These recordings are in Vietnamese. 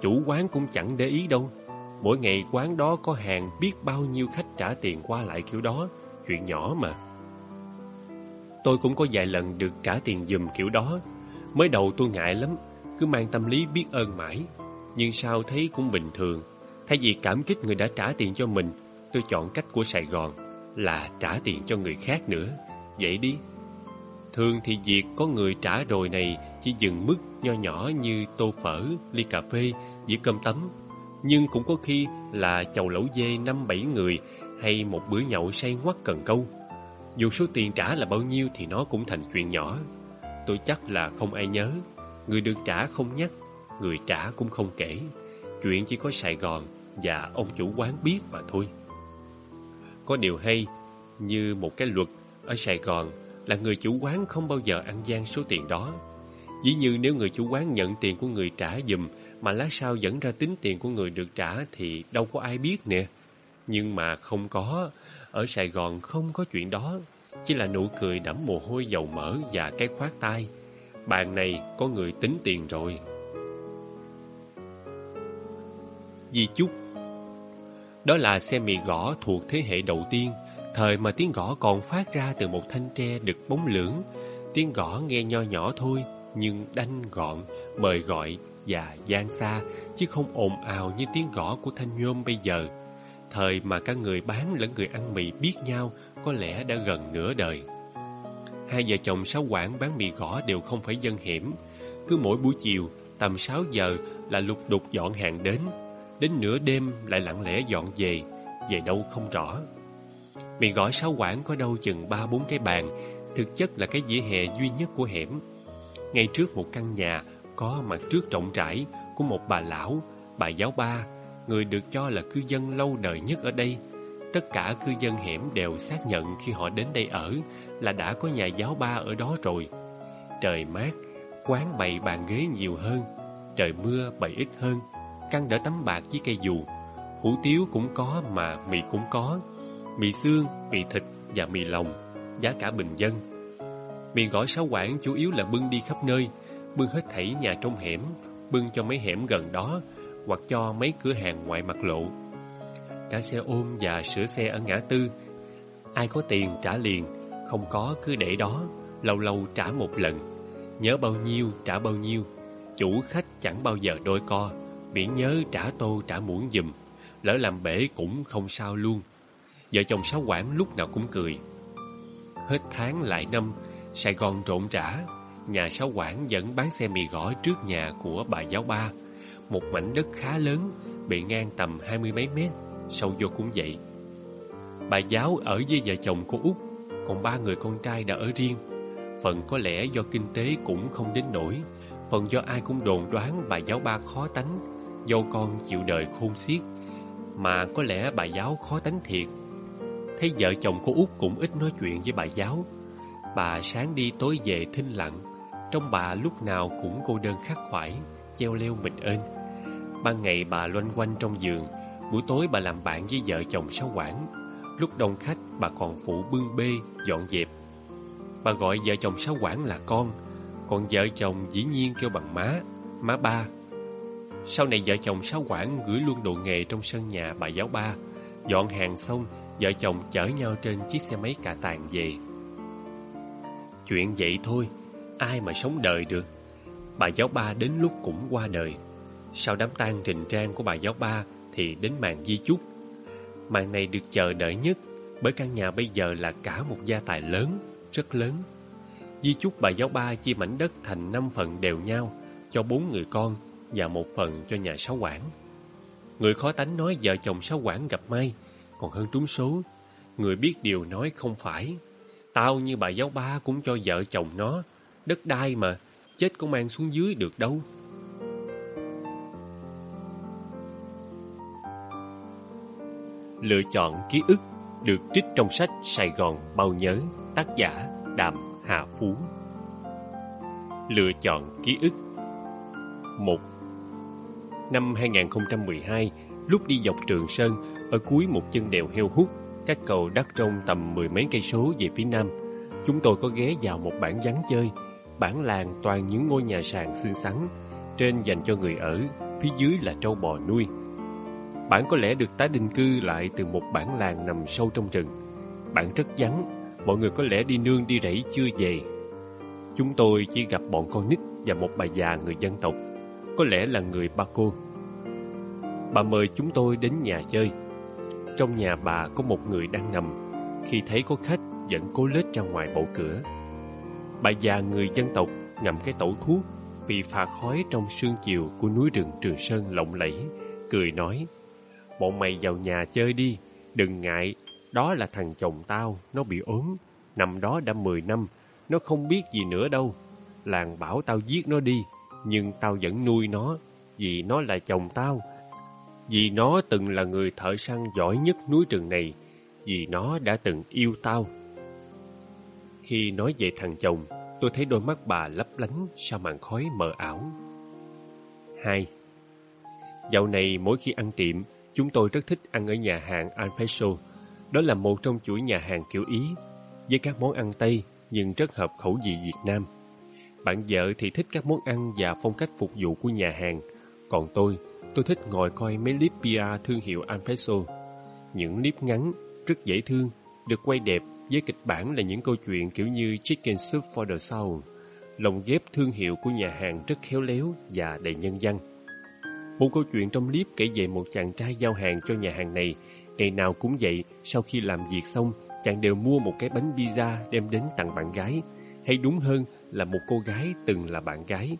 Chủ quán cũng chẳng để ý đâu. Mỗi ngày quán đó có hàng biết bao nhiêu khách trả tiền qua lại kiểu đó, chuyện nhỏ mà. Tôi cũng có vài lần được trả tiền dùm kiểu đó. Mới đầu tôi ngại lắm, cứ mang tâm lý biết ơn mãi. Nhưng sao thấy cũng bình thường. Thay vì cảm kích người đã trả tiền cho mình, tôi chọn cách của Sài Gòn là trả tiền cho người khác nữa. Vậy đi. Thường thì việc có người trả rồi này chỉ dừng mức nho nhỏ như tô phở, ly cà phê, dĩa cơm tấm. Nhưng cũng có khi là chầu lẩu dê năm bảy người hay một bữa nhậu say ngoắt cần câu. Dù số tiền trả là bao nhiêu thì nó cũng thành chuyện nhỏ. Tôi chắc là không ai nhớ. Người được trả không nhắc, người trả cũng không kể. Chuyện chỉ có Sài Gòn và ông chủ quán biết mà thôi. Có điều hay, như một cái luật ở Sài Gòn là người chủ quán không bao giờ ăn gian số tiền đó. Dĩ như nếu người chủ quán nhận tiền của người trả dùm mà lát sau dẫn ra tính tiền của người được trả thì đâu có ai biết nè. Nhưng mà không có, ở Sài Gòn không có chuyện đó. Chỉ là nụ cười đẫm mồ hôi dầu mỡ và cái khoát tay. Bàn này có người tính tiền rồi. Di chúc Đó là xe mì gõ thuộc thế hệ đầu tiên, thời mà tiếng gõ còn phát ra từ một thanh tre đực bóng lưỡng. Tiếng gõ nghe nho nhỏ thôi, nhưng đanh gọn, mời gọi và gian xa, chứ không ồn ào như tiếng gõ của thanh nhôm bây giờ. Thời mà cả người bán lẫn người ăn mì biết nhau có lẽ đã gần nửa đời. Hai vợ chồng sáu quảng bán mì gõ đều không phải dân hiểm. Cứ mỗi buổi chiều, tầm 6 giờ là lục đục dọn hàng đến. Đến nửa đêm lại lặng lẽ dọn về, về đâu không rõ. Mì gõ sáu quảng có đâu chừng ba bốn cái bàn, thực chất là cái dĩa hè duy nhất của hẻm. Ngay trước một căn nhà có mặt trước rộng rãi của một bà lão, bà giáo ba, người được cho là cư dân lâu đời nhất ở đây. Tất cả cư dân hẻm đều xác nhận khi họ đến đây ở là đã có nhà giáo ba ở đó rồi. Trời mát, quán bày bàn ghế nhiều hơn, trời mưa bày ít hơn, căn đỡ tấm bạc với cây dù. Hủ tiếu cũng có mà mì cũng có, mì xương, mì thịt và mì lòng, giá cả bình dân. Mì gỏi sáu quảng chủ yếu là bưng đi khắp nơi, bưng hết thảy nhà trong hẻm, bưng cho mấy hẻm gần đó, hoặc cho mấy cửa hàng ngoại mặt lộ. Cả xe ôm và sửa xe ở ngã tư. Ai có tiền trả liền, không có cứ để đó, lâu lâu trả một lần. Nhớ bao nhiêu trả bao nhiêu, chủ khách chẳng bao giờ đôi co, miễn nhớ trả tô trả muỗng dùm, lỡ làm bể cũng không sao luôn. Vợ chồng sáu quản lúc nào cũng cười. Hết tháng lại năm, Sài Gòn rộn rã, nhà sáu quản vẫn bán xe mì gõ trước nhà của bà giáo ba. Một mảnh đất khá lớn, bị ngang tầm hai mươi mấy mét, sâu vô cũng vậy. Bà giáo ở với vợ chồng cô Út, còn ba người con trai đã ở riêng. Phần có lẽ do kinh tế cũng không đến nổi, phần do ai cũng đồn đoán bà giáo ba khó tánh, dâu con chịu đời khôn xiết. Mà có lẽ bà giáo khó tánh thiệt. Thấy vợ chồng cô Út cũng ít nói chuyện với bà giáo. Bà sáng đi tối về thinh lặng, trong bà lúc nào cũng cô đơn khắc khoải, treo leo mình ên. Ban ngày bà loanh quanh trong giường, buổi tối bà làm bạn với vợ chồng sáu quảng. Lúc đông khách bà còn phụ bưng bê, dọn dẹp. Bà gọi vợ chồng sáu quảng là con, còn vợ chồng dĩ nhiên kêu bằng má, má ba. Sau này vợ chồng sáu quảng gửi luôn đồ nghề trong sân nhà bà giáo ba. Dọn hàng xong, vợ chồng chở nhau trên chiếc xe máy cà tàng về. Chuyện vậy thôi, ai mà sống đời được. Bà giáo ba đến lúc cũng qua đời. Sau đám tang trình trang của bà giáo ba thì đến màn di chúc. Màn này được chờ đợi nhất bởi căn nhà bây giờ là cả một gia tài lớn, rất lớn. Di chúc bà giáo ba chia mảnh đất thành năm phần đều nhau cho bốn người con và một phần cho nhà sáu quản. Người khó tánh nói vợ chồng sáu quản gặp may, còn hơn trúng số. Người biết điều nói không phải. Tao như bà giáo ba cũng cho vợ chồng nó. Đất đai mà, chết có mang xuống dưới được đâu. Lựa chọn ký ức được trích trong sách Sài Gòn bao nhớ, tác giả Đàm Hà Phú. Lựa chọn ký ức 1 Năm 2012, lúc đi dọc Trường Sơn, ở cuối một chân đèo heo hút, các cầu đắt trong tầm mười mấy cây số về phía nam, chúng tôi có ghé vào một bản vắng chơi. Bản làng toàn những ngôi nhà sàn xinh xắn, trên dành cho người ở, phía dưới là trâu bò nuôi. Bạn có lẽ được tái định cư lại từ một bản làng nằm sâu trong rừng. Bạn rất vắng, mọi người có lẽ đi nương đi rẫy chưa về. Chúng tôi chỉ gặp bọn con nít và một bà già người dân tộc, có lẽ là người Ba Cô. Bà mời chúng tôi đến nhà chơi. Trong nhà bà có một người đang nằm. Khi thấy có khách, vẫn cố lết ra ngoài bộ cửa. Bà già người dân tộc ngậm cái tẩu thuốc vì pha khói trong sương chiều của núi rừng Trường Sơn lộng lẫy, cười nói, bọn mày vào nhà chơi đi, đừng ngại, đó là thằng chồng tao, nó bị ốm, nằm đó đã mười năm, nó không biết gì nữa đâu. Làng bảo tao giết nó đi, nhưng tao vẫn nuôi nó, vì nó là chồng tao. Vì nó từng là người thợ săn giỏi nhất núi rừng này, vì nó đã từng yêu tao. Khi nói về thằng chồng, tôi thấy đôi mắt bà lấp lánh sau màn khói mờ ảo. Hai, Dạo này mỗi khi ăn tiệm, chúng tôi rất thích ăn ở nhà hàng Alpeso. Đó là một trong chuỗi nhà hàng kiểu Ý, với các món ăn Tây nhưng rất hợp khẩu vị Việt Nam. Bạn vợ thì thích các món ăn và phong cách phục vụ của nhà hàng, còn tôi, tôi thích ngồi coi mấy clip PR thương hiệu Alpeso. Những clip ngắn, rất dễ thương, được quay đẹp với kịch bản là những câu chuyện kiểu như Chicken Soup for the Soul, lồng ghép thương hiệu của nhà hàng rất khéo léo và đầy nhân văn. Một câu chuyện trong clip kể về một chàng trai giao hàng cho nhà hàng này. Ngày nào cũng vậy, sau khi làm việc xong, chàng đều mua một cái bánh pizza đem đến tặng bạn gái. Hay đúng hơn là một cô gái từng là bạn gái.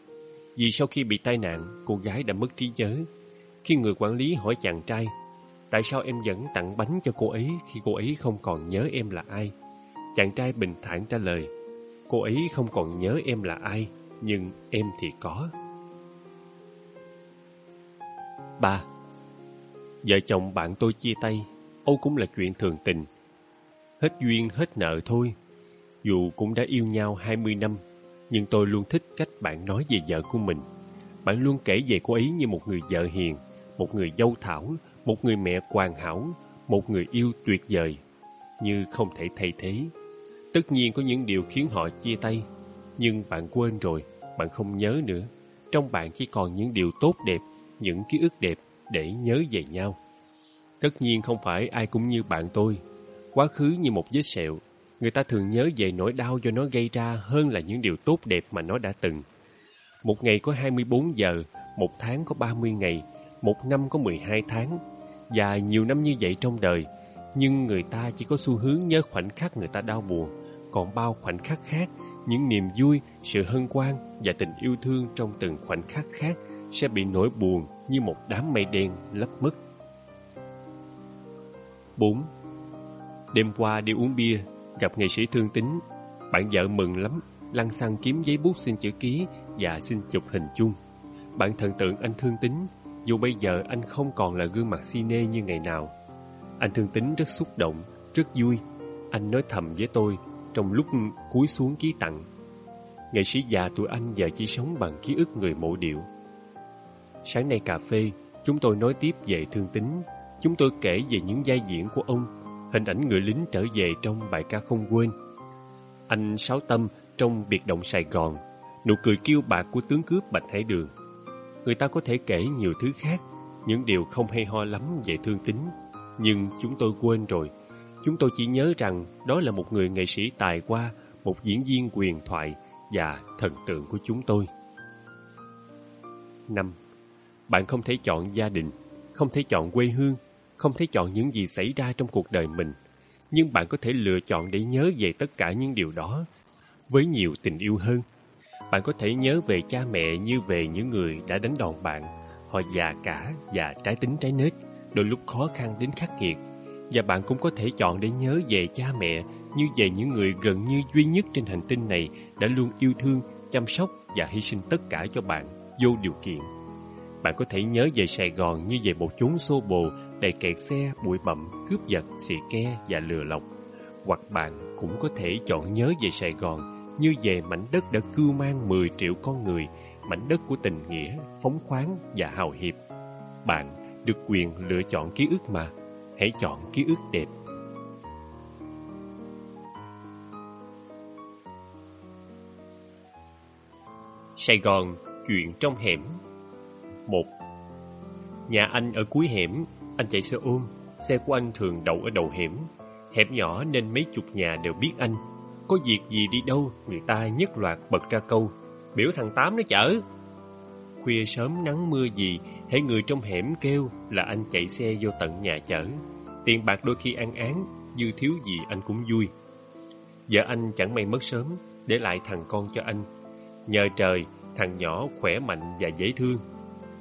Vì sau khi bị tai nạn, cô gái đã mất trí nhớ. Khi người quản lý hỏi chàng trai Tại sao em vẫn tặng bánh cho cô ấy khi cô ấy không còn nhớ em là ai? Chàng trai bình thản trả lời, cô ấy không còn nhớ em là ai, nhưng em thì có. ba Vợ chồng bạn tôi chia tay, Âu cũng là chuyện thường tình. Hết duyên hết nợ thôi. Dù cũng đã yêu nhau 20 năm, nhưng tôi luôn thích cách bạn nói về vợ của mình. Bạn luôn kể về cô ấy như một người vợ hiền, một người dâu thảo, một người mẹ hoàn hảo, một người yêu tuyệt vời, như không thể thay thế. Tất nhiên có những điều khiến họ chia tay, nhưng bạn quên rồi, bạn không nhớ nữa. Trong bạn chỉ còn những điều tốt đẹp, những ký ức đẹp để nhớ về nhau. Tất nhiên không phải ai cũng như bạn tôi. Quá khứ như một vết sẹo, người ta thường nhớ về nỗi đau do nó gây ra hơn là những điều tốt đẹp mà nó đã từng. Một ngày có 24 giờ, một tháng có 30 ngày, một năm có 12 tháng, và nhiều năm như vậy trong đời, nhưng người ta chỉ có xu hướng nhớ khoảnh khắc người ta đau buồn, còn bao khoảnh khắc khác, những niềm vui, sự hân hoan và tình yêu thương trong từng khoảnh khắc khác sẽ bị nỗi buồn như một đám mây đen lấp mất. 4. Đêm qua đi uống bia, gặp nghệ sĩ thương tính. Bạn vợ mừng lắm, lăn xăng kiếm giấy bút xin chữ ký và xin chụp hình chung. Bạn thần tượng anh thương tính dù bây giờ anh không còn là gương mặt si nê như ngày nào. Anh thương tính rất xúc động, rất vui. Anh nói thầm với tôi trong lúc cúi xuống ký tặng. Nghệ sĩ già tụi anh giờ chỉ sống bằng ký ức người mộ điệu. Sáng nay cà phê, chúng tôi nói tiếp về thương tính. Chúng tôi kể về những giai diễn của ông, hình ảnh người lính trở về trong bài ca không quên. Anh Sáu Tâm trong biệt động Sài Gòn, nụ cười kiêu bạc của tướng cướp Bạch Hải Đường người ta có thể kể nhiều thứ khác, những điều không hay ho lắm về thương tính. Nhưng chúng tôi quên rồi. Chúng tôi chỉ nhớ rằng đó là một người nghệ sĩ tài qua, một diễn viên quyền thoại và thần tượng của chúng tôi. năm Bạn không thể chọn gia đình, không thể chọn quê hương, không thể chọn những gì xảy ra trong cuộc đời mình. Nhưng bạn có thể lựa chọn để nhớ về tất cả những điều đó với nhiều tình yêu hơn. Bạn có thể nhớ về cha mẹ như về những người đã đánh đòn bạn. Họ già cả và trái tính trái nết, đôi lúc khó khăn đến khắc nghiệt. Và bạn cũng có thể chọn để nhớ về cha mẹ như về những người gần như duy nhất trên hành tinh này đã luôn yêu thương, chăm sóc và hy sinh tất cả cho bạn, vô điều kiện. Bạn có thể nhớ về Sài Gòn như về một chốn xô bồ đầy kẹt xe, bụi bặm, cướp giật, xì ke và lừa lọc. Hoặc bạn cũng có thể chọn nhớ về Sài Gòn như về mảnh đất đã cưu mang 10 triệu con người, mảnh đất của tình nghĩa, phóng khoáng và hào hiệp. Bạn được quyền lựa chọn ký ức mà, hãy chọn ký ức đẹp. Sài Gòn, chuyện trong hẻm một Nhà anh ở cuối hẻm, anh chạy xe ôm, xe của anh thường đậu ở đầu hẻm. Hẻm nhỏ nên mấy chục nhà đều biết anh. Có việc gì đi đâu, người ta nhất loạt bật ra câu, biểu thằng Tám nó chở. Khuya sớm nắng mưa gì, thấy người trong hẻm kêu là anh chạy xe vô tận nhà chở. Tiền bạc đôi khi ăn án, dư thiếu gì anh cũng vui. Vợ anh chẳng may mất sớm, để lại thằng con cho anh. Nhờ trời, thằng nhỏ khỏe mạnh và dễ thương.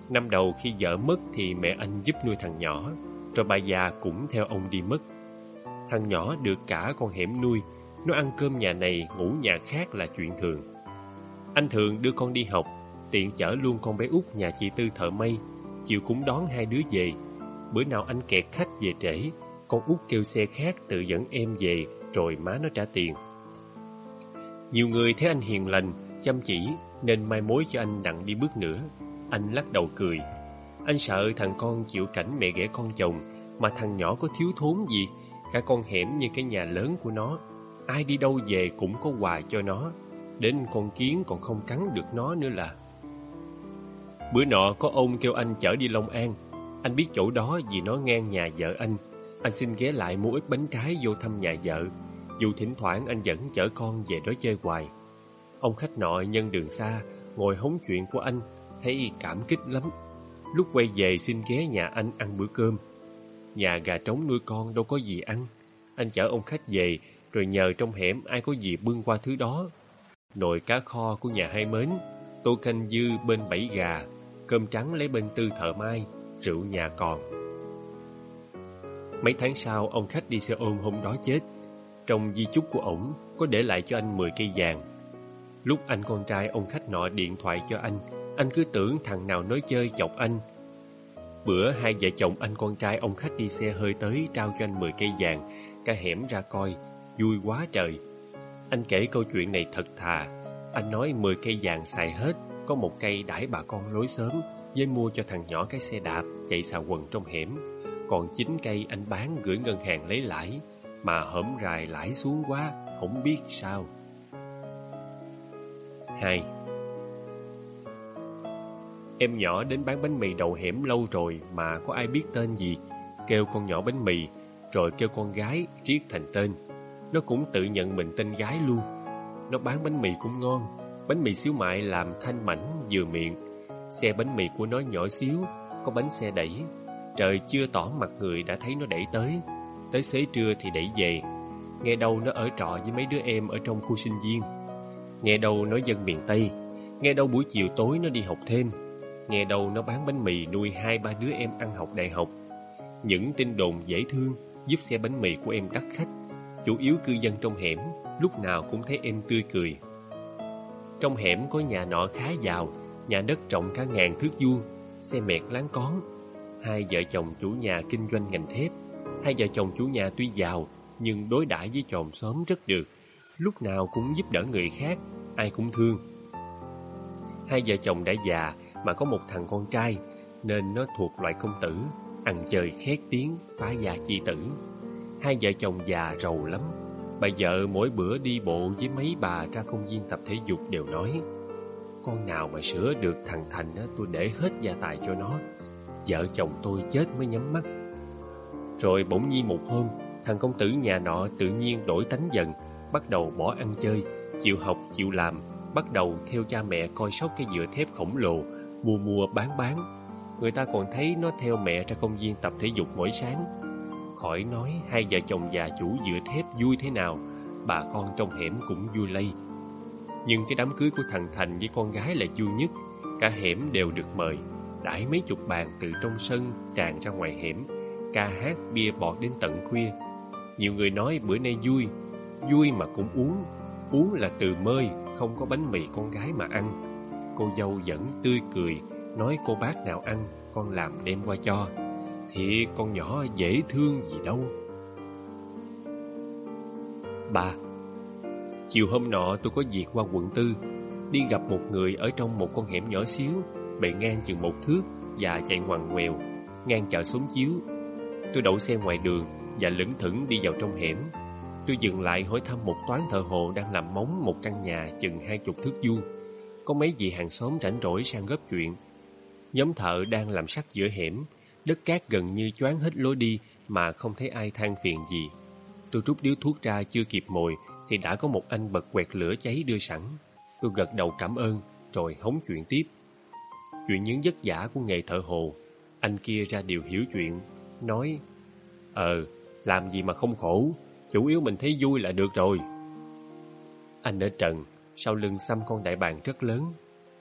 Năm đầu khi vợ mất thì mẹ anh giúp nuôi thằng nhỏ, rồi bà già cũng theo ông đi mất. Thằng nhỏ được cả con hẻm nuôi, nó ăn cơm nhà này, ngủ nhà khác là chuyện thường. Anh thường đưa con đi học, tiện chở luôn con bé út nhà chị Tư thợ mây chiều cũng đón hai đứa về. Bữa nào anh kẹt khách về trễ, con út kêu xe khác tự dẫn em về, rồi má nó trả tiền. Nhiều người thấy anh hiền lành, chăm chỉ, nên mai mối cho anh đặng đi bước nữa. Anh lắc đầu cười. Anh sợ thằng con chịu cảnh mẹ ghẻ con chồng, mà thằng nhỏ có thiếu thốn gì, cả con hẻm như cái nhà lớn của nó. Ai đi đâu về cũng có quà cho nó, đến con kiến còn không cắn được nó nữa là. Bữa nọ có ông kêu anh chở đi Long An. Anh biết chỗ đó vì nó ngang nhà vợ anh. Anh xin ghé lại mua ít bánh trái vô thăm nhà vợ. Dù thỉnh thoảng anh vẫn chở con về đó chơi hoài. Ông khách nọ nhân đường xa, ngồi hóng chuyện của anh, thấy cảm kích lắm. Lúc quay về xin ghé nhà anh ăn bữa cơm. Nhà gà trống nuôi con đâu có gì ăn. Anh chở ông khách về, rồi nhờ trong hẻm ai có gì bưng qua thứ đó. Nồi cá kho của nhà hai mến, tô canh dư bên bảy gà, cơm trắng lấy bên tư thợ mai, rượu nhà còn. Mấy tháng sau, ông khách đi xe ôm hôm đó chết. Trong di chúc của ổng có để lại cho anh 10 cây vàng. Lúc anh con trai ông khách nọ điện thoại cho anh, anh cứ tưởng thằng nào nói chơi chọc anh. Bữa hai vợ chồng anh con trai ông khách đi xe hơi tới trao cho anh 10 cây vàng, cả hẻm ra coi, vui quá trời. Anh kể câu chuyện này thật thà. Anh nói 10 cây vàng xài hết, có một cây đãi bà con lối sớm, với mua cho thằng nhỏ cái xe đạp chạy xà quần trong hẻm. Còn chín cây anh bán gửi ngân hàng lấy lãi, mà hổm rài lãi xuống quá, không biết sao. 2. Em nhỏ đến bán bánh mì đầu hẻm lâu rồi mà có ai biết tên gì, kêu con nhỏ bánh mì, rồi kêu con gái riết thành tên. Nó cũng tự nhận mình tên gái luôn. Nó bán bánh mì cũng ngon, bánh mì xíu mại làm thanh mảnh vừa miệng. Xe bánh mì của nó nhỏ xíu, có bánh xe đẩy. Trời chưa tỏ mặt người đã thấy nó đẩy tới, tới xế trưa thì đẩy về. Nghe đâu nó ở trọ với mấy đứa em ở trong khu sinh viên. Nghe đâu nó dân miền Tây, nghe đâu buổi chiều tối nó đi học thêm, nghe đâu nó bán bánh mì nuôi hai ba đứa em ăn học đại học. Những tin đồn dễ thương giúp xe bánh mì của em đắt khách. Chủ yếu cư dân trong hẻm, lúc nào cũng thấy em tươi cười. Trong hẻm có nhà nọ khá giàu, nhà đất rộng cả ngàn thước vuông, xe mẹt láng con. Hai vợ chồng chủ nhà kinh doanh ngành thép. Hai vợ chồng chủ nhà tuy giàu, nhưng đối đãi với chồng xóm rất được. Lúc nào cũng giúp đỡ người khác, ai cũng thương. Hai vợ chồng đã già mà có một thằng con trai, nên nó thuộc loại công tử, ăn chơi khét tiếng, phá gia chi tử. Hai vợ chồng già rầu lắm. Bà vợ mỗi bữa đi bộ với mấy bà ra công viên tập thể dục đều nói Con nào mà sửa được thằng Thành á, tôi để hết gia tài cho nó. Vợ chồng tôi chết mới nhắm mắt. Rồi bỗng nhiên một hôm, thằng công tử nhà nọ tự nhiên đổi tánh dần, bắt đầu bỏ ăn chơi, chịu học, chịu làm, bắt đầu theo cha mẹ coi sóc cái dựa thép khổng lồ, mua mua bán bán. Người ta còn thấy nó theo mẹ ra công viên tập thể dục mỗi sáng. Khỏi nói hai vợ chồng già chủ dựa thép vui thế nào, bà con trong hẻm cũng vui lây. Nhưng cái đám cưới của thằng Thành với con gái là vui nhất, cả hẻm đều được mời. Đãi mấy chục bàn từ trong sân tràn ra ngoài hẻm, ca hát bia bọt đến tận khuya. Nhiều người nói bữa nay vui, vui mà cũng uống, uống là từ mơi, không có bánh mì con gái mà ăn. Cô dâu vẫn tươi cười, nói cô bác nào ăn, con làm đem qua cho. Thì con nhỏ dễ thương gì đâu. Ba Chiều hôm nọ tôi có việc qua quận tư, đi gặp một người ở trong một con hẻm nhỏ xíu, bề ngang chừng một thước và chạy ngoằn ngoèo, ngang chợ sống chiếu. Tôi đậu xe ngoài đường và lững thững đi vào trong hẻm. Tôi dừng lại hỏi thăm một toán thợ hồ đang làm móng một căn nhà chừng hai chục thước vuông. Có mấy vị hàng xóm rảnh rỗi sang góp chuyện. Nhóm thợ đang làm sắt giữa hẻm, đất cát gần như choáng hết lối đi mà không thấy ai than phiền gì. Tôi rút điếu thuốc ra chưa kịp mồi thì đã có một anh bật quẹt lửa cháy đưa sẵn. Tôi gật đầu cảm ơn rồi hóng chuyện tiếp. Chuyện những giấc giả của nghề thợ hồ. Anh kia ra điều hiểu chuyện, nói Ờ, làm gì mà không khổ, chủ yếu mình thấy vui là được rồi. Anh ở trần, sau lưng xăm con đại bàng rất lớn.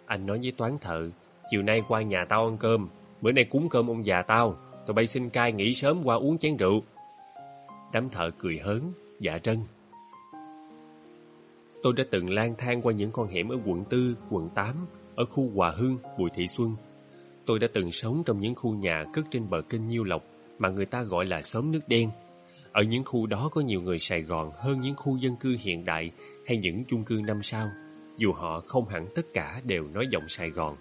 Anh nói với toán thợ, chiều nay qua nhà tao ăn cơm, bữa nay cúng cơm ông già tao, tụi bay xin cai nghỉ sớm qua uống chén rượu. Đám thợ cười hớn, dạ trân. Tôi đã từng lang thang qua những con hẻm ở quận 4, quận 8, ở khu Hòa Hưng, Bùi Thị Xuân. Tôi đã từng sống trong những khu nhà cất trên bờ kênh Nhiêu Lộc mà người ta gọi là xóm nước đen. Ở những khu đó có nhiều người Sài Gòn hơn những khu dân cư hiện đại hay những chung cư năm sao, dù họ không hẳn tất cả đều nói giọng Sài Gòn.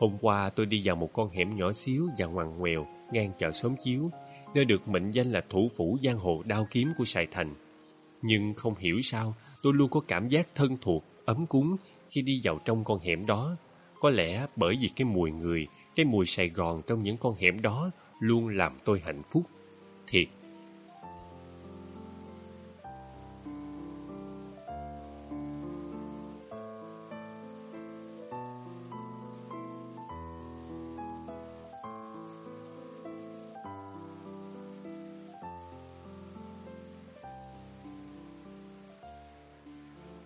Hôm qua tôi đi vào một con hẻm nhỏ xíu và ngoằn ngoèo ngang chợ xóm chiếu, nơi được mệnh danh là thủ phủ giang hồ đao kiếm của Sài Thành. Nhưng không hiểu sao, tôi luôn có cảm giác thân thuộc, ấm cúng khi đi vào trong con hẻm đó. Có lẽ bởi vì cái mùi người, cái mùi Sài Gòn trong những con hẻm đó luôn làm tôi hạnh phúc. Thiệt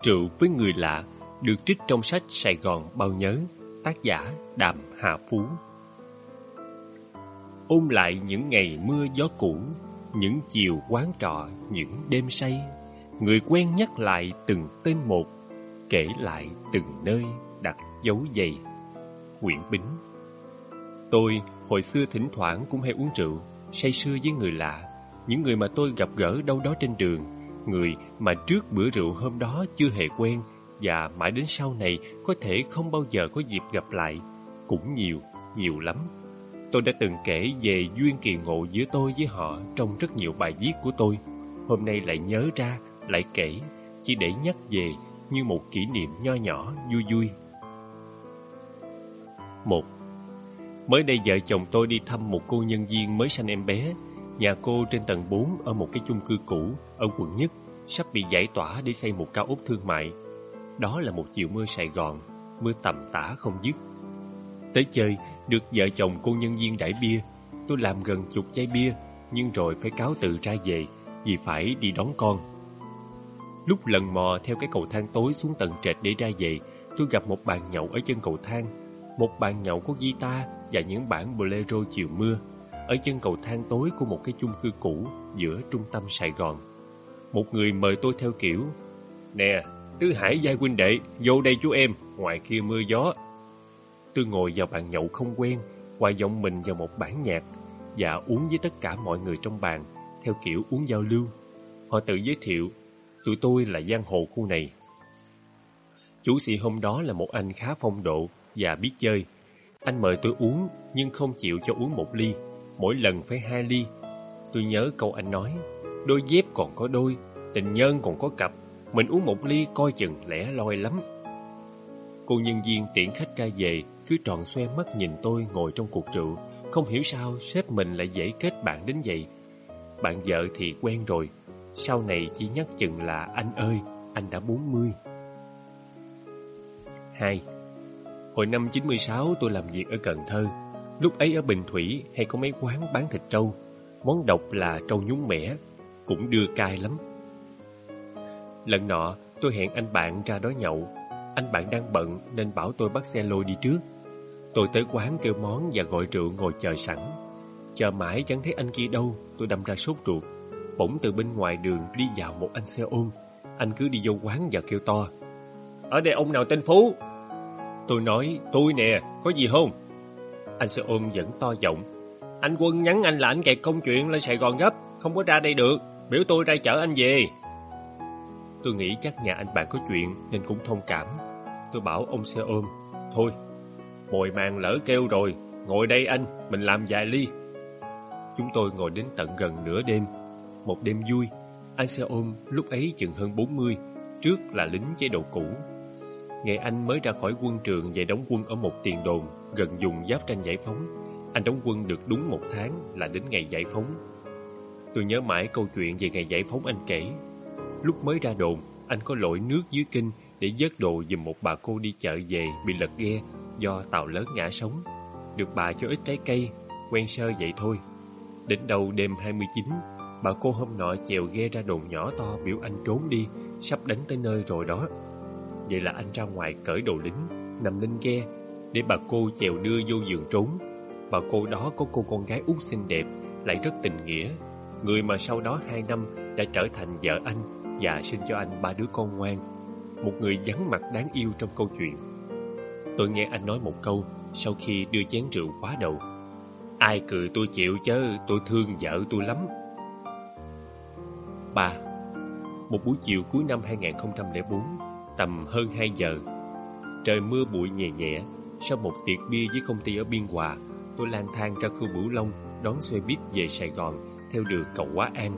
Rượu với người lạ được trích trong sách Sài Gòn bao nhớ, tác giả Đàm Hà Phú. Ôm lại những ngày mưa gió cũ, những chiều quán trọ, những đêm say, người quen nhắc lại từng tên một, kể lại từng nơi đặt dấu giày. Nguyễn Bính Tôi hồi xưa thỉnh thoảng cũng hay uống rượu, say sưa với người lạ, những người mà tôi gặp gỡ đâu đó trên đường, người mà trước bữa rượu hôm đó chưa hề quen và mãi đến sau này có thể không bao giờ có dịp gặp lại. Cũng nhiều, nhiều lắm. Tôi đã từng kể về duyên kỳ ngộ giữa tôi với họ trong rất nhiều bài viết của tôi. Hôm nay lại nhớ ra, lại kể, chỉ để nhắc về như một kỷ niệm nho nhỏ vui vui. Một Mới đây vợ chồng tôi đi thăm một cô nhân viên mới sanh em bé Nhà cô trên tầng 4 ở một cái chung cư cũ ở quận Nhất sắp bị giải tỏa để xây một cao ốc thương mại. Đó là một chiều mưa Sài Gòn, mưa tầm tã không dứt. Tới chơi, được vợ chồng cô nhân viên đãi bia. Tôi làm gần chục chai bia, nhưng rồi phải cáo từ ra về vì phải đi đón con. Lúc lần mò theo cái cầu thang tối xuống tầng trệt để ra về, tôi gặp một bàn nhậu ở chân cầu thang. Một bàn nhậu có guitar và những bản bolero chiều mưa ở chân cầu thang tối của một cái chung cư cũ giữa trung tâm Sài Gòn. Một người mời tôi theo kiểu Nè, Tứ Hải giai huynh đệ, vô đây chú em, ngoài kia mưa gió. Tôi ngồi vào bàn nhậu không quen, quay giọng mình vào một bản nhạc và uống với tất cả mọi người trong bàn, theo kiểu uống giao lưu. Họ tự giới thiệu, tụi tôi là giang hồ khu này. Chủ sĩ hôm đó là một anh khá phong độ và biết chơi. Anh mời tôi uống nhưng không chịu cho uống một ly mỗi lần phải hai ly. Tôi nhớ câu anh nói, đôi dép còn có đôi, tình nhân còn có cặp, mình uống một ly coi chừng lẻ loi lắm. Cô nhân viên tiễn khách ra về, cứ tròn xoe mắt nhìn tôi ngồi trong cuộc rượu, không hiểu sao sếp mình lại dễ kết bạn đến vậy. Bạn vợ thì quen rồi, sau này chỉ nhắc chừng là anh ơi, anh đã 40. 2. Hồi năm 96 tôi làm việc ở Cần Thơ, Lúc ấy ở Bình Thủy hay có mấy quán bán thịt trâu, món độc là trâu nhúng mẻ, cũng đưa cay lắm. Lần nọ, tôi hẹn anh bạn ra đó nhậu. Anh bạn đang bận nên bảo tôi bắt xe lôi đi trước. Tôi tới quán kêu món và gọi rượu ngồi chờ sẵn. Chờ mãi chẳng thấy anh kia đâu, tôi đâm ra sốt ruột. Bỗng từ bên ngoài đường đi vào một anh xe ôm. Anh cứ đi vô quán và kêu to. Ở đây ông nào tên Phú? Tôi nói, tôi nè, có gì không? Anh xe ôm vẫn to giọng. Anh Quân nhắn anh là anh kẹt công chuyện lên Sài Gòn gấp, không có ra đây được, biểu tôi ra chở anh về. Tôi nghĩ chắc nhà anh bạn có chuyện nên cũng thông cảm. Tôi bảo ông xe ôm, thôi, mồi màng lỡ kêu rồi, ngồi đây anh, mình làm vài ly. Chúng tôi ngồi đến tận gần nửa đêm, một đêm vui. Anh xe ôm lúc ấy chừng hơn 40, trước là lính chế độ cũ. Ngày anh mới ra khỏi quân trường về đóng quân ở một tiền đồn gần dùng giáp tranh giải phóng. Anh đóng quân được đúng một tháng là đến ngày giải phóng. Tôi nhớ mãi câu chuyện về ngày giải phóng anh kể. Lúc mới ra đồn, anh có lội nước dưới kinh để vớt đồ giùm một bà cô đi chợ về bị lật ghe do tàu lớn ngã sống. Được bà cho ít trái cây, quen sơ vậy thôi. Đến đầu đêm 29, bà cô hôm nọ chèo ghe ra đồn nhỏ to biểu anh trốn đi, sắp đánh tới nơi rồi đó. Vậy là anh ra ngoài cởi đồ lính, nằm lên ghe, để bà cô chèo đưa vô giường trốn. Bà cô đó có cô con gái út xinh đẹp, lại rất tình nghĩa. Người mà sau đó hai năm đã trở thành vợ anh và sinh cho anh ba đứa con ngoan. Một người vắng mặt đáng yêu trong câu chuyện. Tôi nghe anh nói một câu sau khi đưa chén rượu quá đầu. Ai cười tôi chịu chứ, tôi thương vợ tôi lắm. 3. Một buổi chiều cuối năm 2004, tầm hơn 2 giờ. Trời mưa bụi nhẹ nhẹ, sau một tiệc bia với công ty ở Biên Hòa, tôi lang thang ra khu Bửu Long đón xe buýt về Sài Gòn theo đường cầu Quá An.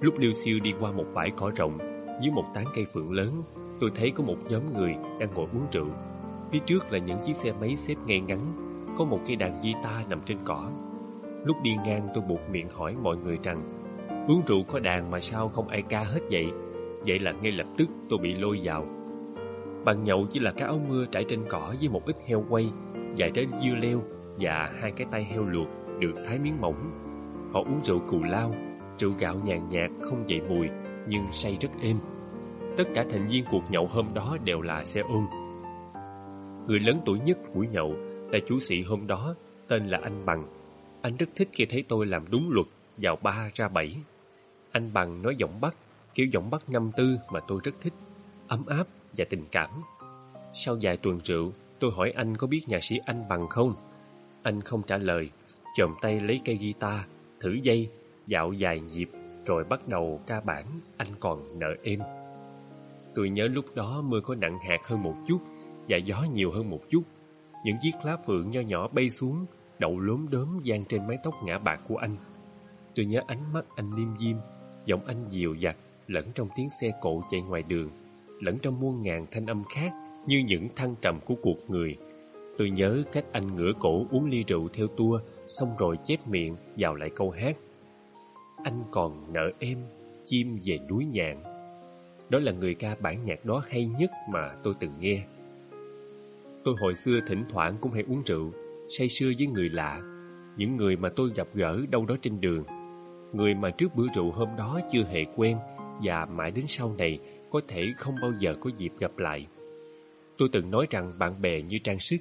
Lúc liêu siêu đi qua một bãi cỏ rộng, dưới một tán cây phượng lớn, tôi thấy có một nhóm người đang ngồi uống rượu. Phía trước là những chiếc xe máy xếp ngay ngắn, có một cây đàn guitar nằm trên cỏ. Lúc đi ngang tôi buộc miệng hỏi mọi người rằng Uống rượu có đàn mà sao không ai ca hết vậy Vậy là ngay lập tức tôi bị lôi vào. Bàn nhậu chỉ là cái áo mưa trải trên cỏ với một ít heo quay, Vài trái dưa leo và hai cái tay heo luộc được thái miếng mỏng. Họ uống rượu cù lao, Rượu gạo nhàn nhạt không dậy mùi nhưng say rất êm. Tất cả thành viên cuộc nhậu hôm đó đều là xe ôm. Người lớn tuổi nhất buổi nhậu là chú sĩ hôm đó, Tên là anh Bằng. Anh rất thích khi thấy tôi làm đúng luật Vào ba ra bảy. Anh Bằng nói giọng Bắc Kiểu giọng Bắc năm tư mà tôi rất thích, Ấm áp và tình cảm. Sau vài tuần rượu, Tôi hỏi anh có biết nhà sĩ anh Bằng không? Anh không trả lời, Chồm tay lấy cây guitar, Thử dây, Dạo dài nhịp Rồi bắt đầu ca bản Anh còn nợ em. Tôi nhớ lúc đó mưa có nặng hạt hơn một chút Và gió nhiều hơn một chút. Những chiếc lá phượng nho nhỏ bay xuống, Đậu lốm đốm gian trên mái tóc ngã bạc của anh. Tôi nhớ ánh mắt anh liêm diêm, Giọng anh dịu dặt Lẫn trong tiếng xe cộ chạy ngoài đường, Lẫn trong muôn ngàn thanh âm khác Như những thăng trầm của cuộc người. Tôi nhớ cách anh ngửa cổ uống ly rượu theo tua Xong rồi chép miệng vào lại câu hát. Anh còn nợ em, Chim về núi nhạn. Đó là người ca bản nhạc đó hay nhất mà tôi từng nghe. Tôi hồi xưa thỉnh thoảng cũng hay uống rượu, Say sưa với người lạ, Những người mà tôi gặp gỡ đâu đó trên đường. Người mà trước bữa rượu hôm đó chưa hề quen và mãi đến sau này Có thể không bao giờ có dịp gặp lại. Tôi từng nói rằng bạn bè như trang sức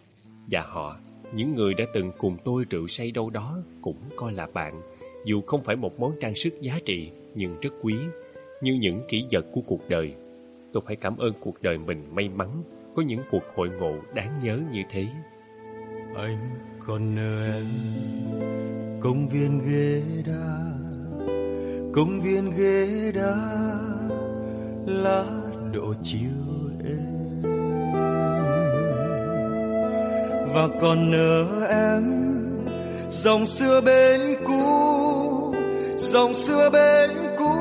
Và họ, những người đã từng cùng tôi rượu say đâu đó Cũng coi là bạn. Dù không phải một món trang sức giá trị Nhưng rất quý Như những kỷ vật của cuộc đời. Tôi phải cảm ơn cuộc đời mình may mắn Có những cuộc hội ngộ đáng nhớ như thế. Anh còn nợ em công viên ghế đá công viên ghế đá, lá độ chiều êm. Và còn nợ em, dòng xưa bên cũ, dòng xưa bên cũ,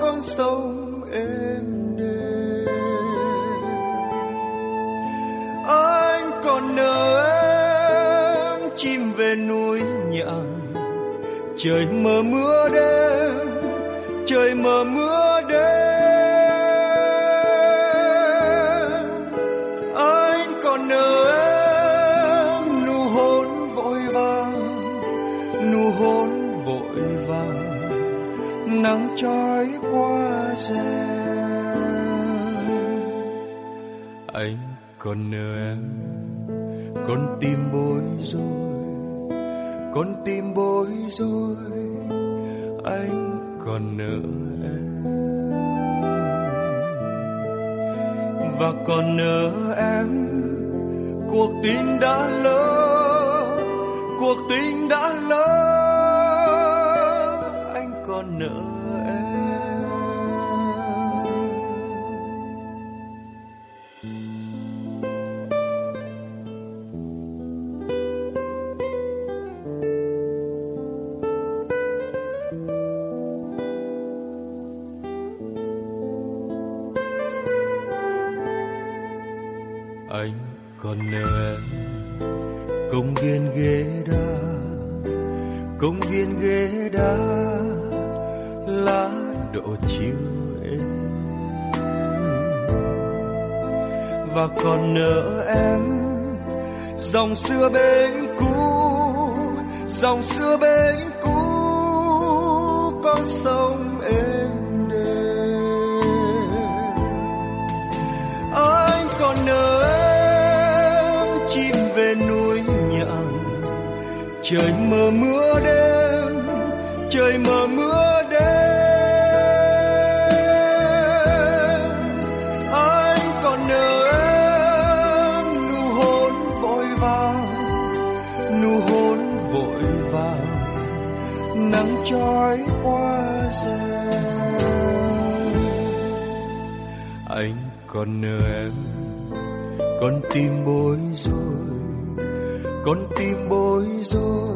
con sông êm đềm. Anh còn nợ em, chim về núi nhạn trời mơ mưa đêm, trời mơ mưa đêm. Anh còn nợ em, nụ hôn vội vàng, nụ hôn vội vàng. Nắng trói qua rèm. Anh còn nợ em, con tim bối rối con tim bối rối, anh còn nợ em. Và còn nợ em, cuộc tình đã lỡ, cuộc tình đã lỡ, anh còn nợ mờ mưa đêm, trời mờ mưa đêm. Anh còn nợ em? Nụ hôn vội vàng, nụ hôn vội vàng, nắng trói qua rèm anh còn nợ em, con tim bối rối, con tim bối rối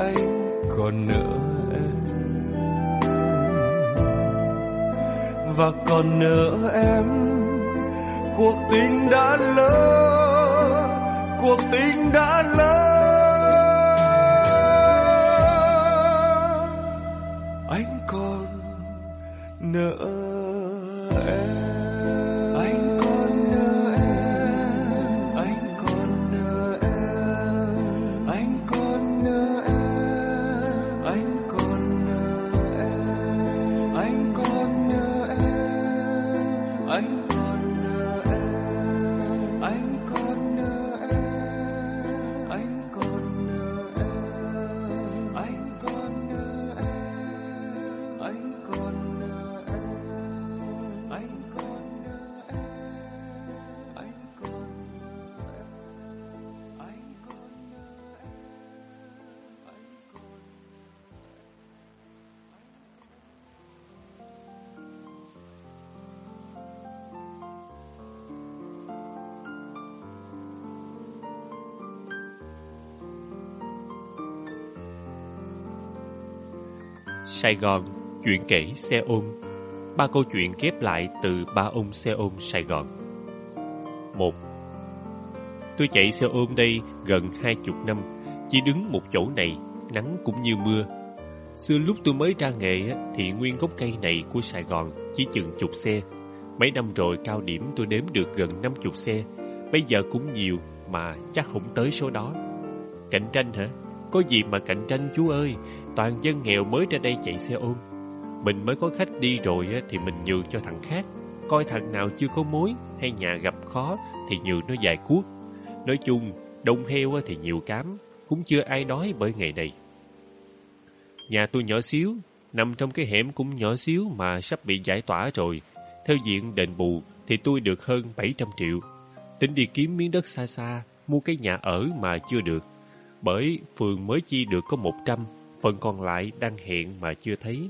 anh còn nợ em. Và còn nợ em, cuộc tình đã lỡ, cuộc tình đã lỡ. Sài Gòn, chuyện kể xe ôm. Ba câu chuyện ghép lại từ ba ông xe ôm Sài Gòn. Một Tôi chạy xe ôm đây gần hai chục năm Chỉ đứng một chỗ này, nắng cũng như mưa. Xưa lúc tôi mới ra nghề thì nguyên gốc cây này của Sài Gòn chỉ chừng chục xe. Mấy năm rồi cao điểm tôi đếm được gần năm chục xe. Bây giờ cũng nhiều mà chắc không tới số đó. Cạnh tranh hả? Có gì mà cạnh tranh chú ơi? Toàn dân nghèo mới ra đây chạy xe ôm. Mình mới có khách đi rồi thì mình nhường cho thằng khác. Coi thằng nào chưa có mối hay nhà gặp khó thì nhường nó dài cuốc. Nói chung, đông heo thì nhiều cám Cũng chưa ai đói bởi ngày này. Nhà tôi nhỏ xíu Nằm trong cái hẻm cũng nhỏ xíu mà sắp bị giải tỏa rồi. Theo diện đền bù thì tôi được hơn 700 triệu. Tính đi kiếm miếng đất xa xa Mua cái nhà ở mà chưa được. Bởi phường mới chi được có 100 Phần còn lại đang hiện mà chưa thấy.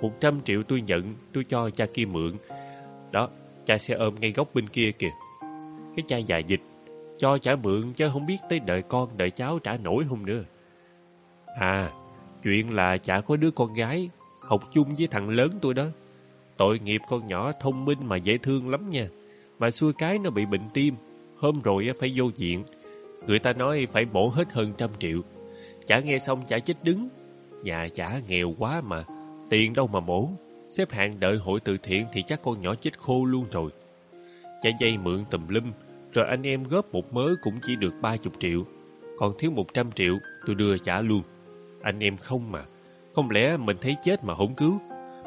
100 triệu tôi nhận Tôi cho cha kia mượn. Đó, cha xe ôm ngay góc bên kia kìa. Cái cha già dịch Cho trả mượn chứ không biết tới đợi con Đợi cháu trả nổi không nữa. À Chuyện là chả có đứa con gái Học chung với thằng lớn tôi đó. Tội nghiệp con nhỏ thông minh mà dễ thương lắm nha. Mà xui cái nó bị bệnh tim Hôm rồi phải vô viện. Người ta nói phải bổ hết hơn trăm triệu. Chả nghe xong chả chết đứng. Nhà chả nghèo quá mà, Tiền đâu mà bổ Xếp hạng đợi hội từ thiện thì chắc con nhỏ chết khô luôn rồi. Cha dây mượn tùm lum, Rồi anh em góp một mớ cũng chỉ được ba chục triệu. Còn thiếu một trăm triệu, tôi đưa trả luôn. Anh em không mà, Không lẽ mình thấy chết mà không cứu?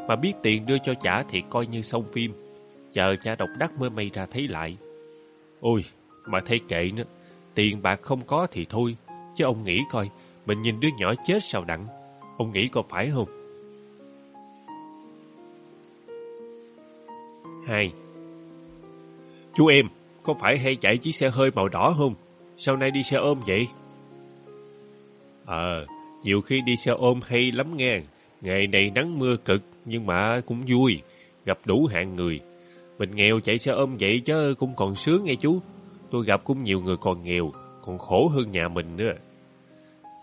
Mà biết tiền đưa cho trả thì coi như xong phim. Chờ cha độc đắc mới may ra thấy lại. Ôi, mà thấy kệ nữa. Tiền bạc không có thì thôi, Chứ ông nghĩ coi, Mình nhìn đứa nhỏ chết sao đặng? Ông nghĩ có phải không? Hai. Chú em, Có phải hay chạy chiếc xe hơi màu đỏ không? Sao nay đi xe ôm vậy? Ờ Nhiều khi đi xe ôm hay lắm nghe. Ngày này nắng mưa cực, Nhưng mà cũng vui, Gặp đủ hạng người. Mình nghèo chạy xe ôm vậy chứ cũng còn sướng nghe chú. Tôi gặp cũng nhiều người còn nghèo, Còn khổ hơn nhà mình nữa.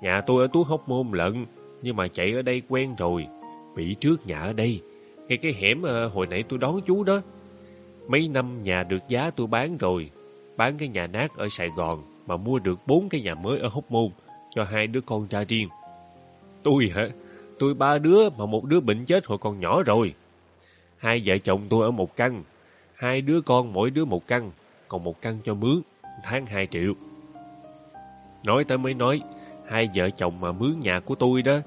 Nhà tôi ở Tú Hóc Môn lận nhưng mà chạy ở đây quen rồi Bị trước nhà ở đây Ngay cái hẻm à, hồi nãy tôi đón chú đó Mấy năm nhà được giá tôi bán rồi bán cái nhà nát ở Sài Gòn mà mua được bốn cái nhà mới ở Hóc Môn cho hai đứa con ra riêng. Tôi hả? Tôi ba đứa mà một đứa bệnh chết hồi còn nhỏ rồi. Hai vợ chồng tôi ở một căn, hai đứa con mỗi đứa một căn, còn một căn cho mướn, tháng hai triệu. Nói tới mới nói, hai vợ chồng mà mướn nhà của tôi đó,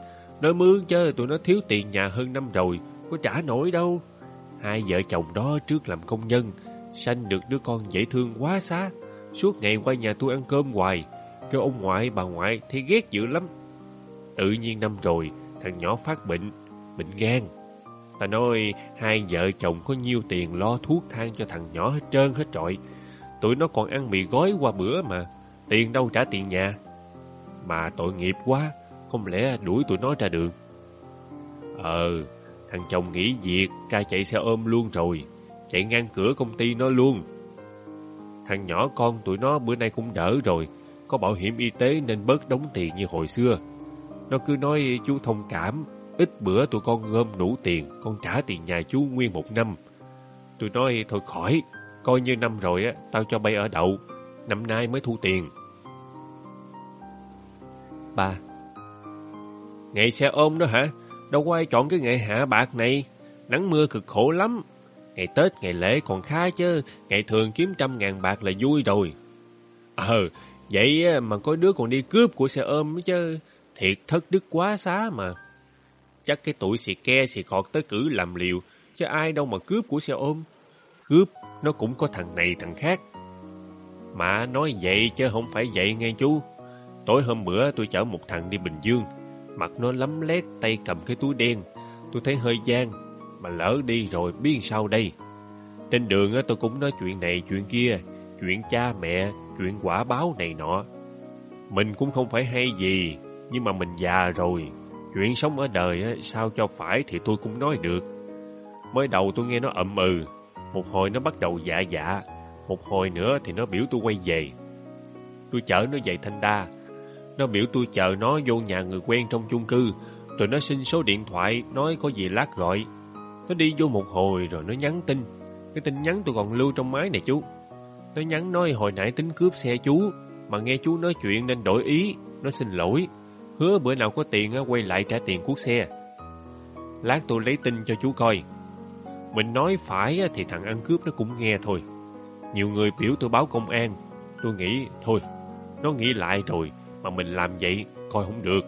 nói mướn chứ tụi nó thiếu tiền nhà hơn năm rồi, có trả nổi đâu. Hai vợ chồng đó trước làm công nhân, sanh được đứa con dễ thương quá xá, suốt ngày qua nhà tôi ăn cơm hoài, kêu ông ngoại bà ngoại thì ghét dữ lắm. Tự nhiên năm rồi, thằng nhỏ phát bệnh, bệnh gan. Ta nói hai vợ chồng có nhiêu tiền lo thuốc thang cho thằng nhỏ hết trơn hết trọi. Tụi nó còn ăn mì gói qua bữa mà, tiền đâu trả tiền nhà. Mà tội nghiệp quá, không lẽ đuổi tụi nó ra đường. Ờ, thằng chồng nghỉ việc, ra chạy xe ôm luôn rồi, chạy ngang cửa công ty nó luôn. Thằng nhỏ con tụi nó bữa nay cũng đỡ rồi, có bảo hiểm y tế nên bớt đóng tiền như hồi xưa. Nó cứ nói chú thông cảm, ít bữa tụi con gom đủ tiền, con trả tiền nhà chú nguyên một năm. Tụi nói thôi khỏi, coi như năm rồi á, tao cho bay ở đậu, năm nay mới thu tiền bà. Ngày xe ôm đó hả? Đâu có ai chọn cái ngày hạ bạc này. Nắng mưa cực khổ lắm. Ngày Tết, ngày lễ còn khá chứ. Ngày thường kiếm trăm ngàn bạc là vui rồi. Ờ, vậy mà có đứa còn đi cướp của xe ôm chứ. Thiệt thất đức quá xá mà. Chắc cái tuổi xì ke xì cọt tới cử làm liều. Chứ ai đâu mà cướp của xe ôm. Cướp, nó cũng có thằng này thằng khác. Mà nói vậy chứ không phải vậy nghe chú. Tối hôm bữa tôi chở một thằng đi Bình Dương. Mặt nó lấm lét, tay cầm cái túi đen. Tôi thấy hơi gian, mà lỡ đi rồi biết sao đây. Trên đường tôi cũng nói chuyện này chuyện kia, chuyện cha mẹ, chuyện quả báo này nọ. Mình cũng không phải hay gì, nhưng mà mình già rồi. Chuyện sống ở đời sao cho phải thì tôi cũng nói được. Mới đầu tôi nghe nó ậm ừ, một hồi nó bắt đầu dạ dạ, một hồi nữa thì nó biểu tôi quay về. Tôi chở nó về Thanh Đa, nó biểu tôi chờ nó vô nhà người quen trong chung cư, rồi nó xin số điện thoại, nói có gì lát gọi. Nó đi vô một hồi rồi nó nhắn tin. Cái tin nhắn tôi còn lưu trong máy này chú. Nó nhắn nói hồi nãy tính cướp xe chú, mà nghe chú nói chuyện nên đổi ý, nó xin lỗi. Hứa bữa nào có tiền quay lại trả tiền cuốc xe. Lát tôi lấy tin cho chú coi. Mình nói phải thì thằng ăn cướp nó cũng nghe thôi. Nhiều người biểu tôi báo công an. Tôi nghĩ, thôi, nó nghĩ lại rồi, mà mình làm vậy coi không được.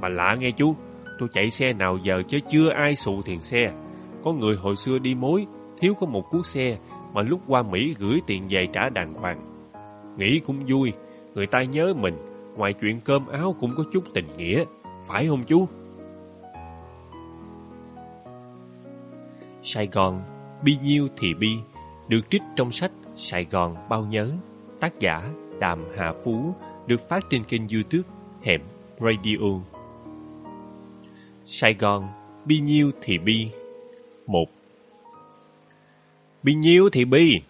Mà lạ nghe chú, tôi chạy xe nào giờ chứ chưa ai xù tiền xe. Có người hồi xưa đi mối, thiếu có một cuốc xe mà lúc qua Mỹ gửi tiền về trả đàng hoàng. Nghĩ cũng vui, người ta nhớ mình, ngoài chuyện cơm áo cũng có chút tình nghĩa, phải không chú? Sài Gòn, bi nhiêu thì bi, được trích trong sách Sài Gòn bao nhớ, tác giả Đàm Hà Phú, được phát trên kênh youtube Hẻm Radio. Sài Gòn, bi nhiêu thì bi. một Bi nhiêu thì bi.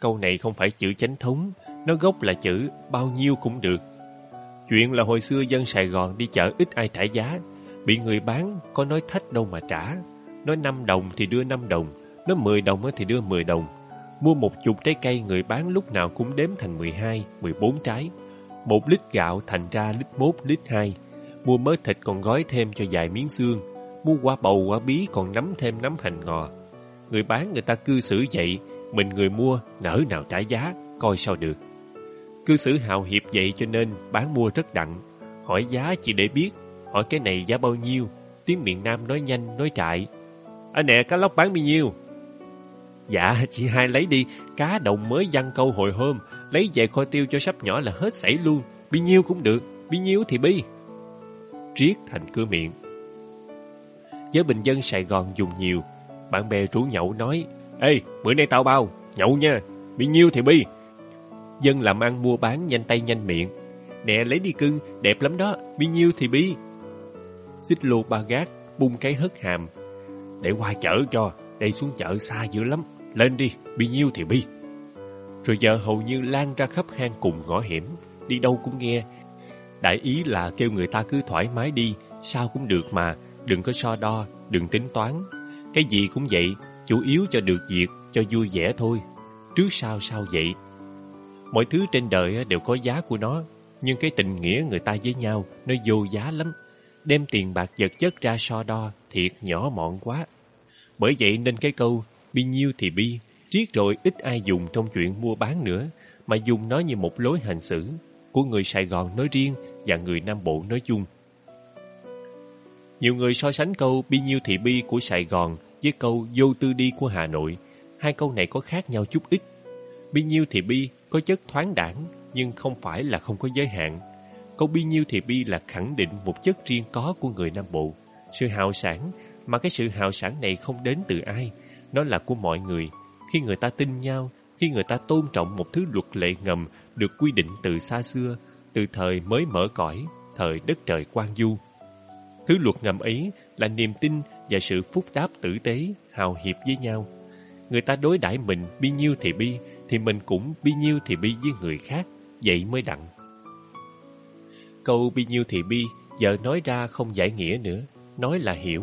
Câu này không phải chữ chánh thống, nó gốc là chữ bao nhiêu cũng được. Chuyện là hồi xưa dân Sài Gòn đi chợ ít ai trả giá, bị người bán có nói thách đâu mà trả. Nói 5 đồng thì đưa 5 đồng, nói 10 đồng thì đưa 10 đồng. Mua một chục trái cây người bán lúc nào cũng đếm thành 12, 14 trái. Một lít gạo thành ra lít mốt, lít hai. Mua mớ thịt còn gói thêm cho vài miếng xương. Mua quả bầu, quả bí còn nắm thêm nắm hành ngò. Người bán người ta cư xử vậy, mình người mua nỡ nào trả giá, coi sao được. Cư xử hào hiệp vậy cho nên bán mua rất đặng. Hỏi giá chỉ để biết, hỏi cái này giá bao nhiêu. Tiếng miền Nam nói nhanh, nói trại. Anh nè, cá lóc bán bao nhiêu? Dạ, chị hai lấy đi, cá đồng mới văng câu hồi hôm, lấy về kho tiêu cho sắp nhỏ là hết sảy luôn, bi nhiêu cũng được, bi nhiêu thì bi. Triết thành cửa miệng. Giới bình dân Sài Gòn dùng nhiều, bạn bè rủ nhậu nói, Ê, bữa nay tao bao, nhậu nha, bi nhiêu thì bi. Dân làm ăn mua bán nhanh tay nhanh miệng. Nè lấy đi cưng, đẹp lắm đó, bi nhiêu thì bi. Xích lô ba gác, bung cái hất hàm. Để qua chở cho, đây xuống chợ xa dữ lắm, lên đi, bi nhiêu thì bi. Rồi giờ hầu như lan ra khắp hang cùng ngõ hẻm, đi đâu cũng nghe. Đại ý là kêu người ta cứ thoải mái đi, sao cũng được mà, đừng có so đo, đừng tính toán. Cái gì cũng vậy, chủ yếu cho được việc, cho vui vẻ thôi. Trước sau sao vậy, Mọi thứ trên đời đều có giá của nó, nhưng cái tình nghĩa người ta với nhau nó vô giá lắm. Đem tiền bạc vật chất ra so đo thiệt nhỏ mọn quá. Bởi vậy nên cái câu bi nhiêu thì bi, triết rồi ít ai dùng trong chuyện mua bán nữa, mà dùng nó như một lối hành xử của người Sài Gòn nói riêng và người Nam Bộ nói chung. Nhiều người so sánh câu bi nhiêu thì bi của Sài Gòn với câu vô tư đi của Hà Nội. Hai câu này có khác nhau chút ít. Bi nhiêu thì bi có chất thoáng đẳng nhưng không phải là không có giới hạn. Câu bi nhiêu thì bi là khẳng định một chất riêng có của người Nam Bộ. Sự hào sản, mà cái sự hào sản này không đến từ ai, nó là của mọi người. Khi người ta tin nhau, khi người ta tôn trọng một thứ luật lệ ngầm được quy định từ xa xưa, từ thời mới mở cõi, thời đất trời quang du. Thứ luật ngầm ấy là niềm tin và sự phúc đáp tử tế, hào hiệp với nhau. Người ta đối đãi mình bi nhiêu thì bi, thì mình cũng bi nhiêu thì bi với người khác, vậy mới đặng. Câu bi nhiêu thì bi, giờ nói ra không giải nghĩa nữa, nói là hiểu,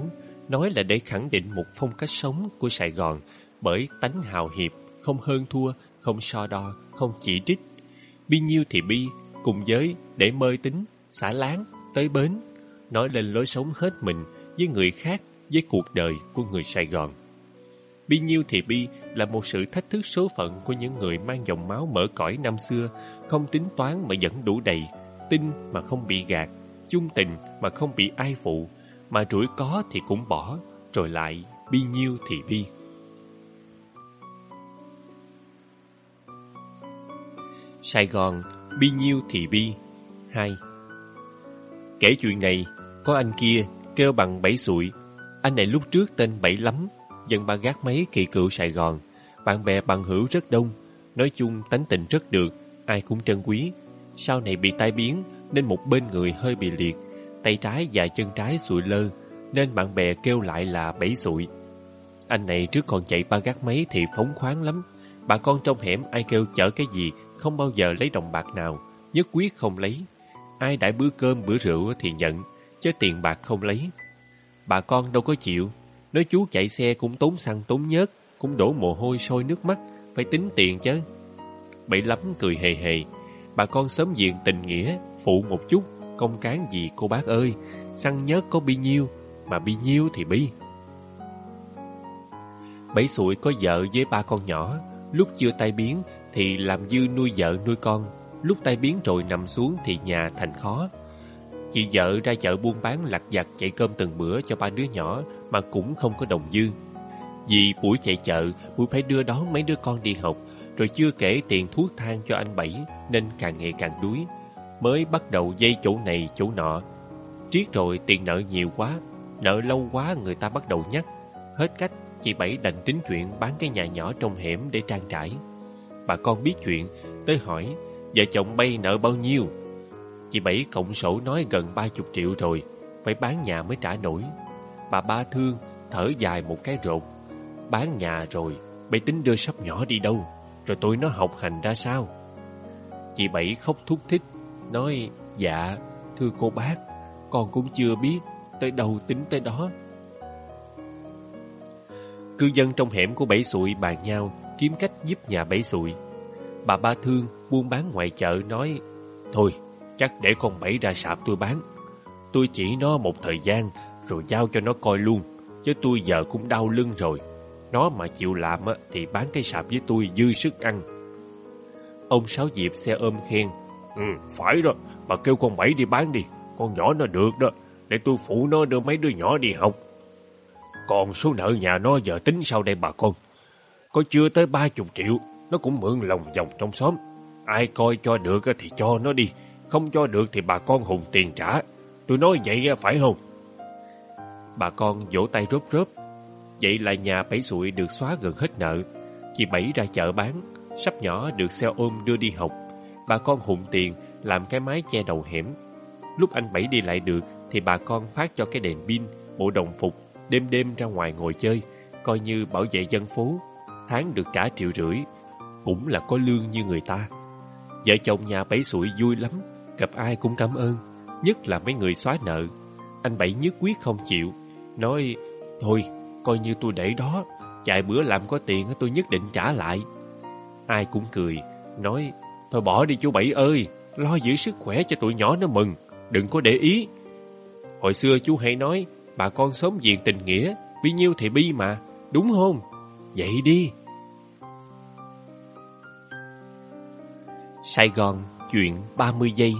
nói là để khẳng định một phong cách sống của Sài Gòn bởi tánh hào hiệp, không hơn thua, không so đo, không chỉ trích. Bi nhiêu thì bi, cùng giới để mơi tính, xả láng, tới bến, nói lên lối sống hết mình với người khác, với cuộc đời của người Sài Gòn. Bi nhiêu thì bi là một sự thách thức số phận của những người mang dòng máu mở cõi năm xưa, không tính toán mà vẫn đủ đầy, tin mà không bị gạt, chung tình mà không bị ai phụ, mà rủi có thì cũng bỏ, rồi lại bi nhiêu thì bi. Sài Gòn, bi nhiêu thì bi. 2. Kể chuyện này, có anh kia kêu bằng bảy sụi. Anh này lúc trước tên Bảy lắm, dân ba gác máy kỳ cựu Sài Gòn. Bạn bè bằng hữu rất đông, nói chung tánh tình rất được, ai cũng trân quý. Sau này bị tai biến, nên một bên người hơi bị liệt, tay trái và chân trái sụi lơ, nên bạn bè kêu lại là bảy sụi. Anh này trước còn chạy ba gác máy thì phóng khoáng lắm. Bà con trong hẻm ai kêu chở cái gì, không bao giờ lấy đồng bạc nào, nhất quyết không lấy. Ai đãi bữa cơm bữa rượu thì nhận, chứ tiền bạc không lấy. Bà con đâu có chịu, nói chú chạy xe cũng tốn xăng tốn nhớt, cũng đổ mồ hôi sôi nước mắt, phải tính tiền chứ. Bảy lắm cười hề hề, bà con sớm diện tình nghĩa, phụ một chút, công cán gì cô bác ơi, xăng nhớt có bi nhiêu, mà bi nhiêu thì bi. Bảy sụi có vợ với ba con nhỏ, lúc chưa tai biến thì làm dư nuôi vợ nuôi con, lúc tay biến rồi nằm xuống thì nhà thành khó. Chị vợ ra chợ buôn bán lặt vặt chạy cơm từng bữa cho ba đứa nhỏ mà cũng không có đồng dư. Vì buổi chạy chợ, buổi phải đưa đón mấy đứa con đi học, rồi chưa kể tiền thuốc thang cho anh Bảy nên càng ngày càng đuối. Mới bắt đầu dây chỗ này chỗ nọ. Triết rồi tiền nợ nhiều quá, nợ lâu quá người ta bắt đầu nhắc. Hết cách, chị Bảy đành tính chuyện bán cái nhà nhỏ trong hẻm để trang trải. Bà con biết chuyện, tới hỏi, vợ chồng bay nợ bao nhiêu? Chị Bảy cộng sổ nói gần ba chục triệu rồi, phải bán nhà mới trả nổi. Bà ba thương, thở dài một cái rột. Bán nhà rồi, bay tính đưa sắp nhỏ đi đâu? Rồi tôi nó học hành ra sao? Chị Bảy khóc thúc thích, nói, dạ, thưa cô bác, con cũng chưa biết, tới đâu tính tới đó. Cư dân trong hẻm của Bảy Sụi bàn nhau kiếm cách giúp nhà Bảy Sụi. Bà Ba Thương buôn bán ngoài chợ nói, Thôi, chắc để con Bảy ra sạp tôi bán. Tôi chỉ nó một thời gian, Rồi giao cho nó coi luôn, Chứ tôi giờ cũng đau lưng rồi. Nó mà chịu làm thì bán cái sạp với tôi dư sức ăn. Ông Sáu Diệp xe ôm khen Ừ phải đó Bà kêu con Bảy đi bán đi. Con nhỏ nó được đó, Để tôi phụ nó đưa mấy đứa nhỏ đi học. Còn số nợ nhà nó giờ tính sau đây bà con? Có chưa tới ba chục triệu, Nó cũng mượn lòng vòng trong xóm. Ai coi cho được thì cho nó đi, Không cho được thì bà con hùng tiền trả. Tôi nói vậy phải không? Bà con vỗ tay rốt rớp. Vậy là nhà Bảy Sụi được xóa gần hết nợ. Chị Bảy ra chợ bán, Sắp nhỏ được xe ôm đưa đi học. Bà con hùng tiền Làm cái mái che đầu hẻm. Lúc anh Bảy đi lại được Thì bà con phát cho cái đèn pin, Bộ đồng phục, Đêm đêm ra ngoài ngồi chơi, Coi như bảo vệ dân phố. Tháng được cả triệu rưỡi Cũng là có lương như người ta Vợ chồng nhà Bảy Sụi vui lắm Gặp ai cũng cảm ơn Nhất là mấy người xóa nợ Anh Bảy nhất quyết không chịu Nói Thôi coi như tôi để đó Vài bữa làm có tiền tôi nhất định trả lại Ai cũng cười Nói Thôi bỏ đi chú Bảy ơi, lo giữ sức khỏe cho tụi nhỏ nó mừng, đừng có để ý. Hồi xưa chú hay nói, bà con sớm diện tình nghĩa, bi nhiêu thì bi mà, đúng không? Vậy đi. Sài Gòn, chuyện 30 giây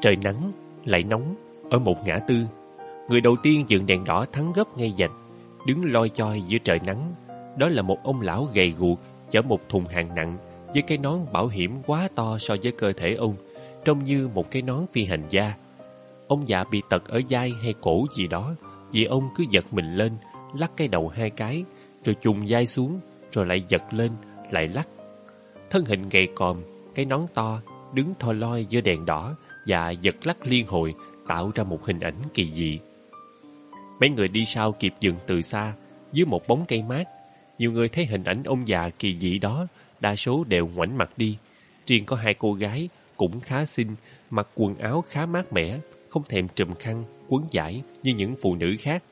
Trời nắng, lại nóng, ở một ngã tư. Người đầu tiên dựng đèn đỏ thắng gấp ngay dạch, đứng loi choi giữa trời nắng. Đó là một ông lão gầy guộc chở một thùng hàng nặng với cái nón bảo hiểm quá to so với cơ thể ông, trông như một cái nón phi hành gia. Ông già bị tật ở vai hay cổ gì đó, vì ông cứ giật mình lên, lắc cái đầu hai cái, rồi chùng dai xuống, rồi lại giật lên, lại lắc. Thân hình gầy còm, cái nón to, đứng thoi loi giữa đèn đỏ và giật lắc liên hồi, tạo ra một hình ảnh kỳ dị. Mấy người đi sau kịp dừng từ xa, dưới một bóng cây mát. Nhiều người thấy hình ảnh ông già kỳ dị đó, đa số đều ngoảnh mặt đi. Riêng có hai cô gái, cũng khá xinh, mặc quần áo khá mát mẻ, không thèm trùm khăn, quấn giải như những phụ nữ khác.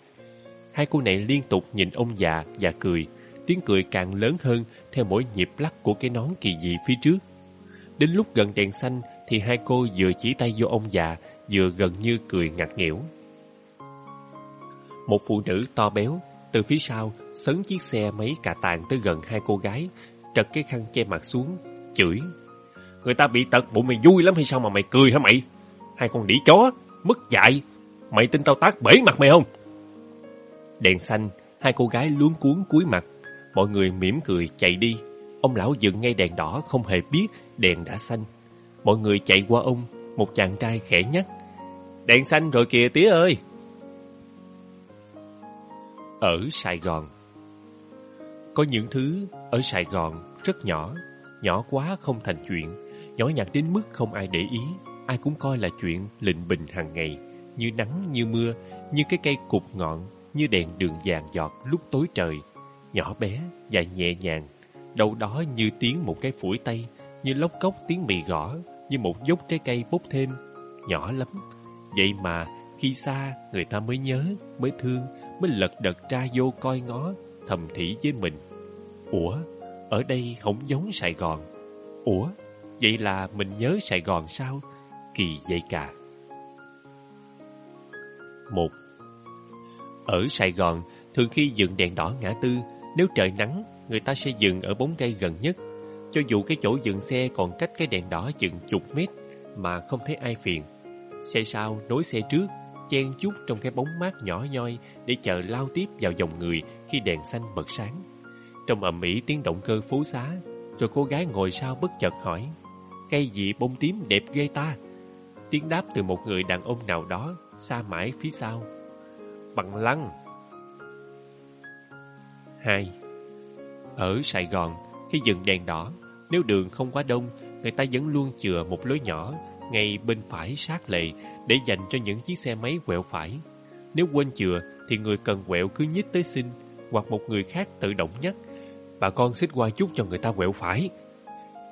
Hai cô này liên tục nhìn ông già và cười, tiếng cười càng lớn hơn theo mỗi nhịp lắc của cái nón kỳ dị phía trước. Đến lúc gần đèn xanh thì hai cô vừa chỉ tay vô ông già, vừa gần như cười ngặt nghẽo. Một phụ nữ to béo, từ phía sau, sấn chiếc xe máy cà tàng tới gần hai cô gái, trật cái khăn che mặt xuống, chửi. Người ta bị tật bụng mày vui lắm hay sao mà mày cười hả mày? Hai con đĩ chó, mất dạy, mày tin tao tác bể mặt mày không? Đèn xanh, hai cô gái luống cuốn cúi mặt, mọi người mỉm cười chạy đi. Ông lão dừng ngay đèn đỏ không hề biết đèn đã xanh. Mọi người chạy qua ông, một chàng trai khẽ nhắc. Đèn xanh rồi kìa tía ơi! Ở Sài Gòn Có những thứ ở Sài Gòn rất nhỏ, nhỏ quá không thành chuyện, nhỏ nhặt đến mức không ai để ý, ai cũng coi là chuyện lịnh bình hàng ngày, như nắng như mưa, như cái cây cục ngọn, như đèn đường vàng giọt lúc tối trời, nhỏ bé và nhẹ nhàng, đâu đó như tiếng một cái phủi tay, như lóc cốc tiếng mì gõ, như một dốc trái cây bốc thêm, nhỏ lắm. Vậy mà khi xa người ta mới nhớ, mới thương, mới lật đật tra vô coi ngó, thầm thỉ với mình. Ủa, ở đây không giống Sài Gòn. Ủa, vậy là mình nhớ Sài Gòn sao? Kỳ vậy cả. Một ở Sài Gòn, thường khi dừng đèn đỏ ngã tư, nếu trời nắng, người ta sẽ dừng ở bóng cây gần nhất. Cho dù cái chỗ dừng xe còn cách cái đèn đỏ chừng chục mét mà không thấy ai phiền. Xe sau nối xe trước, chen chút trong cái bóng mát nhỏ nhoi để chờ lao tiếp vào dòng người khi đèn xanh bật sáng. Trong ầm ĩ tiếng động cơ phố xá, rồi cô gái ngồi sau bất chợt hỏi Cây gì bông tím đẹp ghê ta? Tiếng đáp từ một người đàn ông nào đó xa mãi phía sau. Bằng lăng. hai Ở Sài Gòn, khi dừng đèn đỏ, nếu đường không quá đông, người ta vẫn luôn chừa một lối nhỏ ngay bên phải sát lệ để dành cho những chiếc xe máy quẹo phải. Nếu quên chừa thì người cần quẹo cứ nhích tới xin hoặc một người khác tự động nhắc. Bà con xích qua chút cho người ta quẹo phải.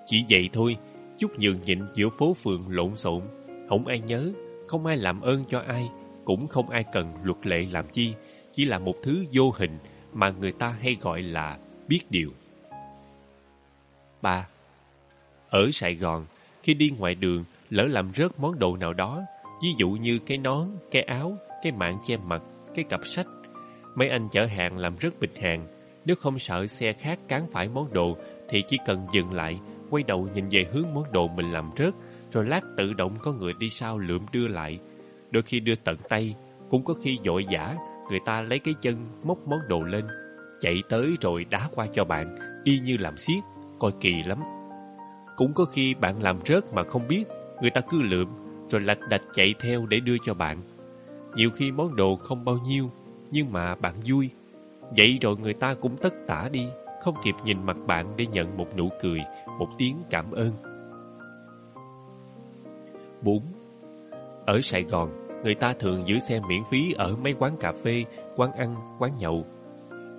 Chỉ vậy thôi, chút nhường nhịn giữa phố phường lộn xộn, không ai nhớ, không ai làm ơn cho ai, cũng không ai cần luật lệ làm chi, chỉ là một thứ vô hình mà người ta hay gọi là biết điều. 3. Ở Sài Gòn, khi đi ngoài đường, lỡ làm rớt món đồ nào đó, ví dụ như cái nón, cái áo, cái mạng che mặt, cái cặp sách. Mấy anh chở hàng làm rớt bịch hàng, nếu không sợ xe khác cán phải món đồ thì chỉ cần dừng lại, quay đầu nhìn về hướng món đồ mình làm rớt, rồi lát tự động có người đi sau lượm đưa lại. Đôi khi đưa tận tay, cũng có khi dội giả, người ta lấy cái chân móc món đồ lên, chạy tới rồi đá qua cho bạn, y như làm xiết, coi kỳ lắm. Cũng có khi bạn làm rớt mà không biết, người ta cứ lượm, rồi lạch đạch chạy theo để đưa cho bạn. Nhiều khi món đồ không bao nhiêu, nhưng mà bạn vui. Vậy rồi người ta cũng tất tả đi, không kịp nhìn mặt bạn để nhận một nụ cười, một tiếng cảm ơn. 4. Ở Sài Gòn, người ta thường giữ xe miễn phí ở mấy quán cà phê, quán ăn, quán nhậu.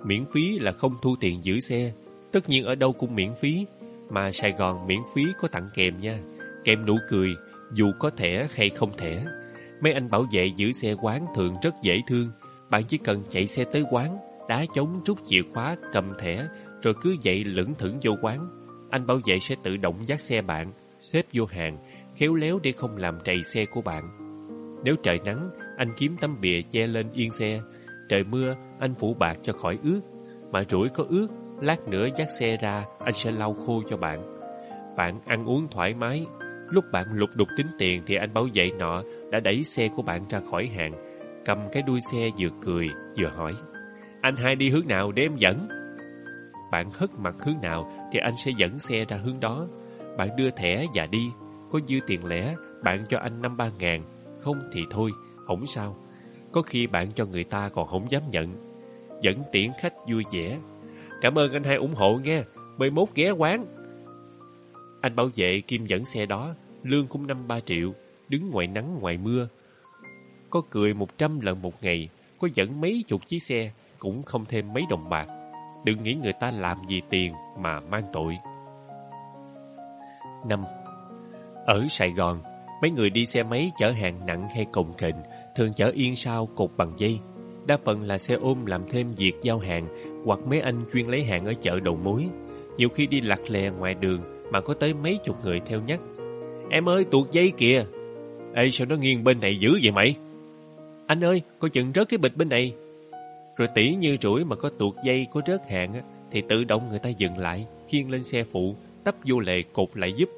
Miễn phí là không thu tiền giữ xe, tất nhiên ở đâu cũng miễn phí, mà Sài Gòn miễn phí có tặng kèm nha, kèm nụ cười, dù có thẻ hay không thẻ. Mấy anh bảo vệ giữ xe quán thường rất dễ thương, bạn chỉ cần chạy xe tới quán, đá chống rút chìa khóa, cầm thẻ, rồi cứ dậy lững thững vô quán. anh bảo vệ sẽ tự động dắt xe bạn, xếp vô hàng, khéo léo để không làm trầy xe của bạn. Nếu trời nắng, anh kiếm tấm bìa che lên yên xe. Trời mưa, anh phủ bạc cho khỏi ướt. Mà rủi có ướt, lát nữa dắt xe ra, anh sẽ lau khô cho bạn. Bạn ăn uống thoải mái. Lúc bạn lục đục tính tiền thì anh bảo vệ nọ đã đẩy xe của bạn ra khỏi hàng, cầm cái đuôi xe vừa cười vừa hỏi. Anh hai đi hướng nào để em dẫn? Bạn hất mặt hướng nào thì anh sẽ dẫn xe ra hướng đó. Bạn đưa thẻ và đi. Có dư tiền lẻ, bạn cho anh năm ba ngàn. Không thì thôi, không sao. Có khi bạn cho người ta còn không dám nhận. Dẫn tiễn khách vui vẻ. Cảm ơn anh hai ủng hộ nghe. Mười mốt ghé quán. Anh bảo vệ kim dẫn xe đó, lương cũng năm ba triệu, đứng ngoài nắng ngoài mưa. Có cười một trăm lần một ngày, có dẫn mấy chục chiếc xe, cũng không thêm mấy đồng bạc. Đừng nghĩ người ta làm gì tiền mà mang tội. năm Ở Sài Gòn, mấy người đi xe máy chở hàng nặng hay cồng kềnh thường chở yên sao cột bằng dây. Đa phần là xe ôm làm thêm việc giao hàng hoặc mấy anh chuyên lấy hàng ở chợ đầu mối. Nhiều khi đi lạc lè ngoài đường mà có tới mấy chục người theo nhắc. Em ơi, tuột dây kìa! Ê, sao nó nghiêng bên này dữ vậy mày? Anh ơi, coi chừng rớt cái bịch bên này. Rồi tỉ như rủi mà có tuột dây có rớt hàng á, thì tự động người ta dừng lại, khiêng lên xe phụ, tấp vô lề cột lại giúp.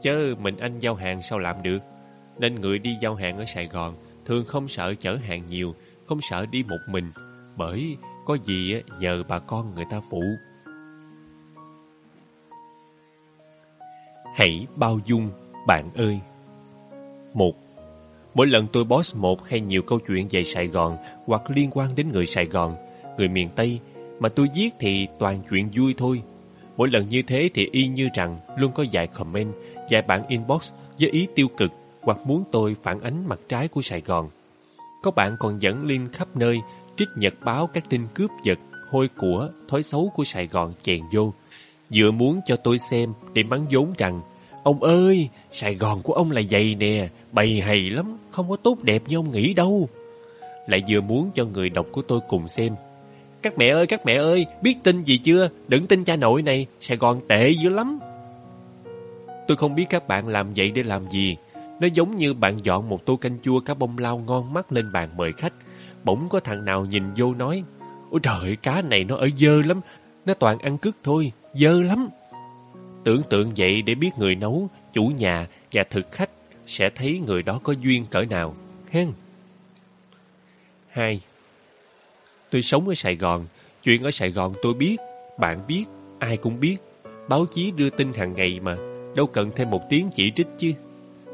Chớ mình anh giao hàng sao làm được. Nên người đi giao hàng ở Sài Gòn thường không sợ chở hàng nhiều, không sợ đi một mình, bởi có gì nhờ bà con người ta phụ. Hãy bao dung, bạn ơi! một Mỗi lần tôi boss một hay nhiều câu chuyện về Sài Gòn hoặc liên quan đến người Sài Gòn, người miền Tây, mà tôi viết thì toàn chuyện vui thôi. Mỗi lần như thế thì y như rằng luôn có vài comment, vài bạn inbox với ý tiêu cực hoặc muốn tôi phản ánh mặt trái của Sài Gòn. Có bạn còn dẫn link khắp nơi, trích nhật báo các tin cướp giật, hôi của, thói xấu của Sài Gòn chèn vô. Vừa muốn cho tôi xem để mắng vốn rằng Ông ơi, Sài Gòn của ông là vậy nè, bày hay lắm, không có tốt đẹp như ông nghĩ đâu. Lại vừa muốn cho người đọc của tôi cùng xem. Các mẹ ơi, các mẹ ơi, biết tin gì chưa? Đừng tin cha nội này, Sài Gòn tệ dữ lắm. Tôi không biết các bạn làm vậy để làm gì. Nó giống như bạn dọn một tô canh chua cá bông lau ngon mắt lên bàn mời khách. Bỗng có thằng nào nhìn vô nói, Ôi trời, cá này nó ở dơ lắm, nó toàn ăn cứt thôi, dơ lắm. Tưởng tượng vậy để biết người nấu, chủ nhà và thực khách sẽ thấy người đó có duyên cỡ nào. Hen. 2. Tôi sống ở Sài Gòn. Chuyện ở Sài Gòn tôi biết, bạn biết, ai cũng biết. Báo chí đưa tin hàng ngày mà, đâu cần thêm một tiếng chỉ trích chứ.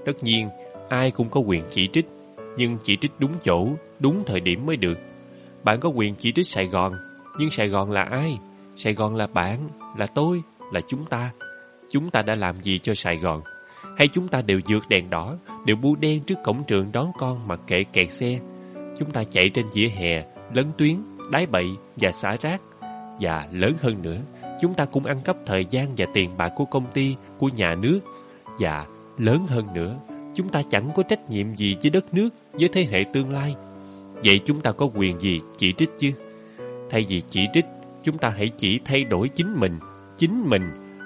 Tất nhiên, ai cũng có quyền chỉ trích, nhưng chỉ trích đúng chỗ, đúng thời điểm mới được. Bạn có quyền chỉ trích Sài Gòn, nhưng Sài Gòn là ai? Sài Gòn là bạn, là tôi, là chúng ta. Chúng ta đã làm gì cho Sài Gòn? Hay chúng ta đều vượt đèn đỏ, đều bu đen trước cổng trường đón con mặc kệ kẹt xe? Chúng ta chạy trên vỉa hè, lấn tuyến, đái bậy và xả rác. Và lớn hơn nữa, chúng ta cũng ăn cắp thời gian và tiền bạc của công ty, của nhà nước. Và lớn hơn nữa, chúng ta chẳng có trách nhiệm gì với đất nước, với thế hệ tương lai. Vậy chúng ta có quyền gì chỉ trích chứ? Thay vì chỉ trích, chúng ta hãy chỉ thay đổi chính mình, chính mình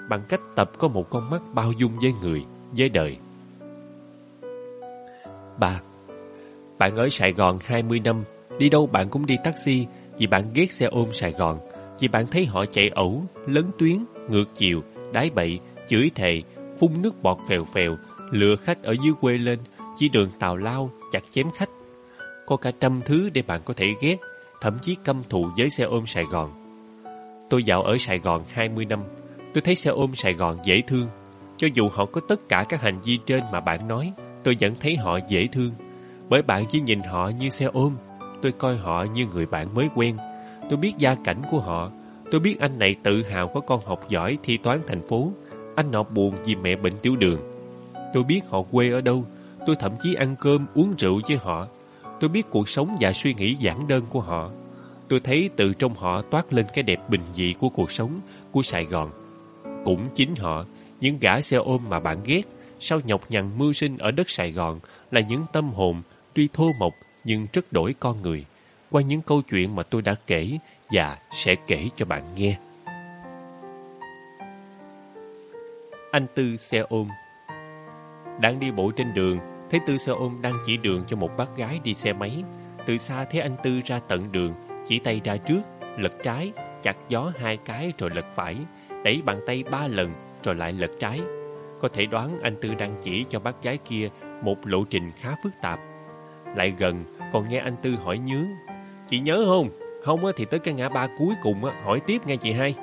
bằng cách tập có một con mắt bao dung với người, với đời. 3. Bạn ở Sài Gòn 20 năm, đi đâu bạn cũng đi taxi vì bạn ghét xe ôm Sài Gòn, chỉ bạn thấy họ chạy ẩu, lấn tuyến, ngược chiều, đái bậy, chửi thề, phun nước bọt phèo phèo, lừa khách ở dưới quê lên, chỉ đường tàu lao, chặt chém khách. Có cả trăm thứ để bạn có thể ghét, thậm chí căm thù với xe ôm Sài Gòn. Tôi dạo ở Sài Gòn 20 năm, Tôi thấy xe ôm Sài Gòn dễ thương. Cho dù họ có tất cả các hành vi trên mà bạn nói, tôi vẫn thấy họ dễ thương. Bởi bạn chỉ nhìn họ như xe ôm, tôi coi họ như người bạn mới quen. Tôi biết gia cảnh của họ. Tôi biết anh này tự hào có con học giỏi thi toán thành phố. Anh nọ buồn vì mẹ bệnh tiểu đường. Tôi biết họ quê ở đâu. Tôi thậm chí ăn cơm, uống rượu với họ. Tôi biết cuộc sống và suy nghĩ giản đơn của họ. Tôi thấy từ trong họ toát lên cái đẹp bình dị của cuộc sống, của Sài Gòn. Cũng chính họ, những gã xe ôm mà bạn ghét, sau nhọc nhằn mưu sinh ở đất Sài Gòn là những tâm hồn tuy thô mộc nhưng rất đổi con người, qua những câu chuyện mà tôi đã kể và sẽ kể cho bạn nghe. Anh Tư xe ôm. Đang đi bộ trên đường, Thấy Tư xe ôm đang chỉ đường cho một bác gái đi xe máy. Từ xa thấy anh Tư ra tận đường, Chỉ tay ra trước, Lật trái, Chặt gió hai cái rồi lật phải, Đẩy bàn tay ba lần Rồi lại lật trái. Có thể đoán anh Tư đang chỉ cho bác gái kia Một lộ trình khá phức tạp. Lại gần, còn nghe anh Tư hỏi nhướng Chị nhớ không? Không thì tới cái ngã ba cuối cùng hỏi tiếp nghe chị hai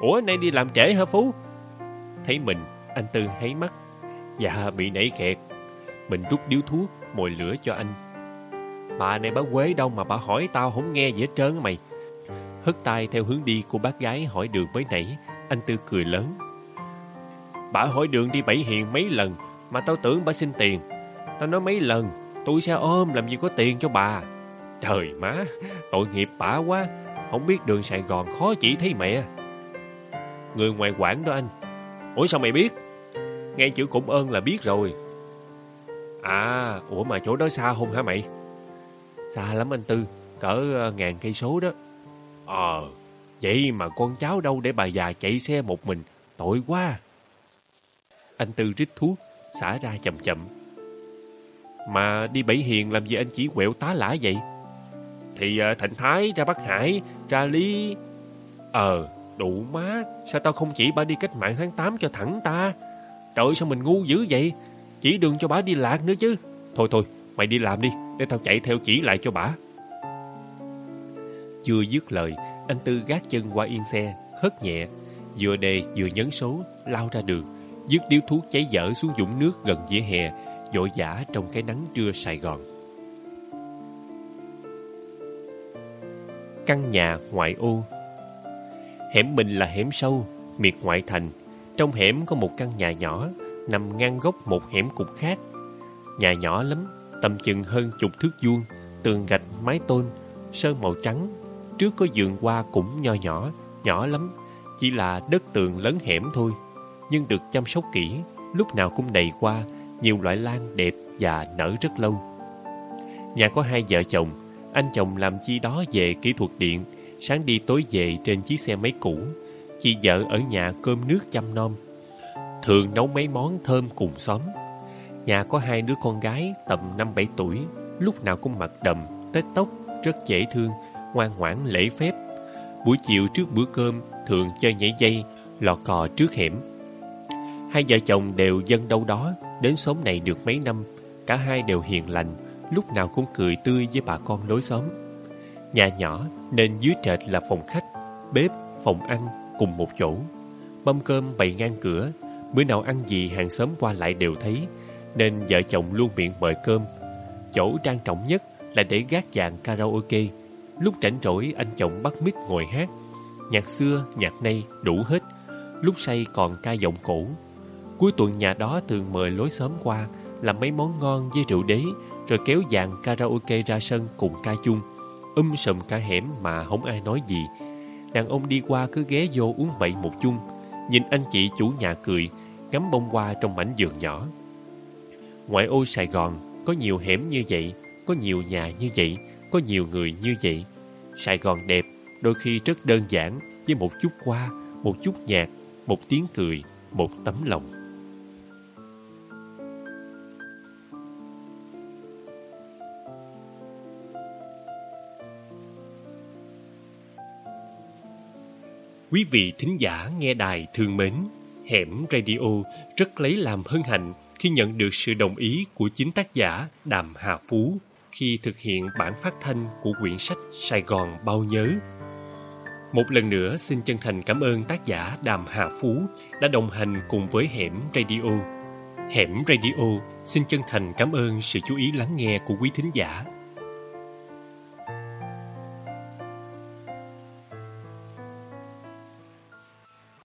Ủa nay đi làm trễ hả Phú? Thấy mình, anh Tư háy mắt. Dạ, bị nảy kẹt. Mình rút điếu thuốc, mồi lửa cho anh. Bà này bà Quế đâu mà bà hỏi tao không nghe gì hết trơn á mày. Hất tay theo hướng đi của bác gái hỏi đường mới nãy, anh Tư cười lớn. Bà hỏi đường đi Bảy Hiền mấy lần, mà tao tưởng bà xin tiền. Tao nói mấy lần, tôi sẽ ôm làm gì có tiền cho bà. Trời má, tội nghiệp bả quá, không biết đường Sài Gòn khó chỉ thấy mẹ. Người ngoài quảng đó anh. Ủa sao mày biết? Nghe chữ cũng ơn là biết rồi. À Ủa mà chỗ đó xa không hả mày? Xa lắm anh Tư Cỡ ờ, ngàn cây số đó. Ờ Vậy mà con cháu đâu để bà già chạy xe một mình. Tội quá. Anh Tư rít thuốc Xả ra chậm chậm. Mà đi Bảy Hiền làm gì anh chỉ quẹo tá lả vậy? Thì uh, Thái ra Bắc Hải Ra Lý Ờ Đủ má, sao tao không chỉ bà đi cách mạng tháng 8 cho thẳng ta? Trời sao mình ngu dữ vậy? Chỉ đường cho bà đi lạc nữa chứ. Thôi thôi, mày đi làm đi, để tao chạy theo chỉ lại cho bà. Chưa dứt lời, anh Tư gác chân qua yên xe, hất nhẹ, vừa đề vừa nhấn số, lao ra đường, dứt điếu thuốc cháy dở xuống dũng nước gần dĩa hè, vội vã trong cái nắng trưa Sài Gòn. Căn nhà ngoại ô Hẻm mình là hẻm sâu, miệt ngoại thành. Trong hẻm có một căn nhà nhỏ, nằm ngang gốc một hẻm cục khác. Nhà nhỏ lắm, tầm chừng hơn chục thước vuông, tường gạch, mái tôn, sơn màu trắng. Trước có giường hoa cũng nho nhỏ, nhỏ lắm, chỉ là đất tường lớn hẻm thôi. Nhưng được chăm sóc kỹ, lúc nào cũng đầy hoa, nhiều loại lan đẹp và nở rất lâu. Nhà có hai vợ chồng, anh chồng làm chi đó về kỹ thuật điện, sáng đi tối về trên chiếc xe máy cũ. Chị vợ ở nhà cơm nước chăm nom. Thường nấu mấy món thơm cùng xóm. Nhà có hai đứa con gái tầm năm bảy tuổi, lúc nào cũng mặc đầm, tết tóc, rất dễ thương, ngoan ngoãn lễ phép. Buổi chiều trước bữa cơm thường chơi nhảy dây, lò cò trước hẻm. Hai vợ chồng đều dân đâu đó, đến xóm này được mấy năm, cả hai đều hiền lành, lúc nào cũng cười tươi với bà con lối xóm. Nhà nhỏ nên dưới trệt là phòng khách, bếp, phòng ăn cùng một chỗ. Mâm cơm bày ngang cửa, bữa nào ăn gì hàng xóm qua lại đều thấy, nên vợ chồng luôn miệng mời cơm. Chỗ trang trọng nhất là để gác dàn karaoke. Lúc rảnh rỗi anh chồng bắt mic ngồi hát. Nhạc xưa, nhạc nay đủ hết. Lúc say còn ca giọng cổ. Cuối tuần nhà đó thường mời lối xóm qua làm mấy món ngon với rượu đế rồi kéo dàn karaoke ra sân cùng ca chung um sùm cả hẻm mà không ai nói gì. Đàn ông đi qua cứ ghé vô uống bậy một chung, nhìn anh chị chủ nhà cười, ngắm bông hoa trong mảnh vườn nhỏ. Ngoại ô Sài Gòn có nhiều hẻm như vậy, có nhiều nhà như vậy, có nhiều người như vậy. Sài Gòn đẹp, đôi khi rất đơn giản, với một chút hoa, một chút nhạc, một tiếng cười, một tấm lòng. Quý vị thính giả nghe đài thương mến, Hẻm Radio rất lấy làm hân hạnh khi nhận được sự đồng ý của chính tác giả Đàm Hà Phú khi thực hiện bản phát thanh của quyển sách Sài Gòn Bao Nhớ. Một lần nữa xin chân thành cảm ơn tác giả Đàm Hà Phú đã đồng hành cùng với Hẻm Radio. Hẻm Radio xin chân thành cảm ơn sự chú ý lắng nghe của quý thính giả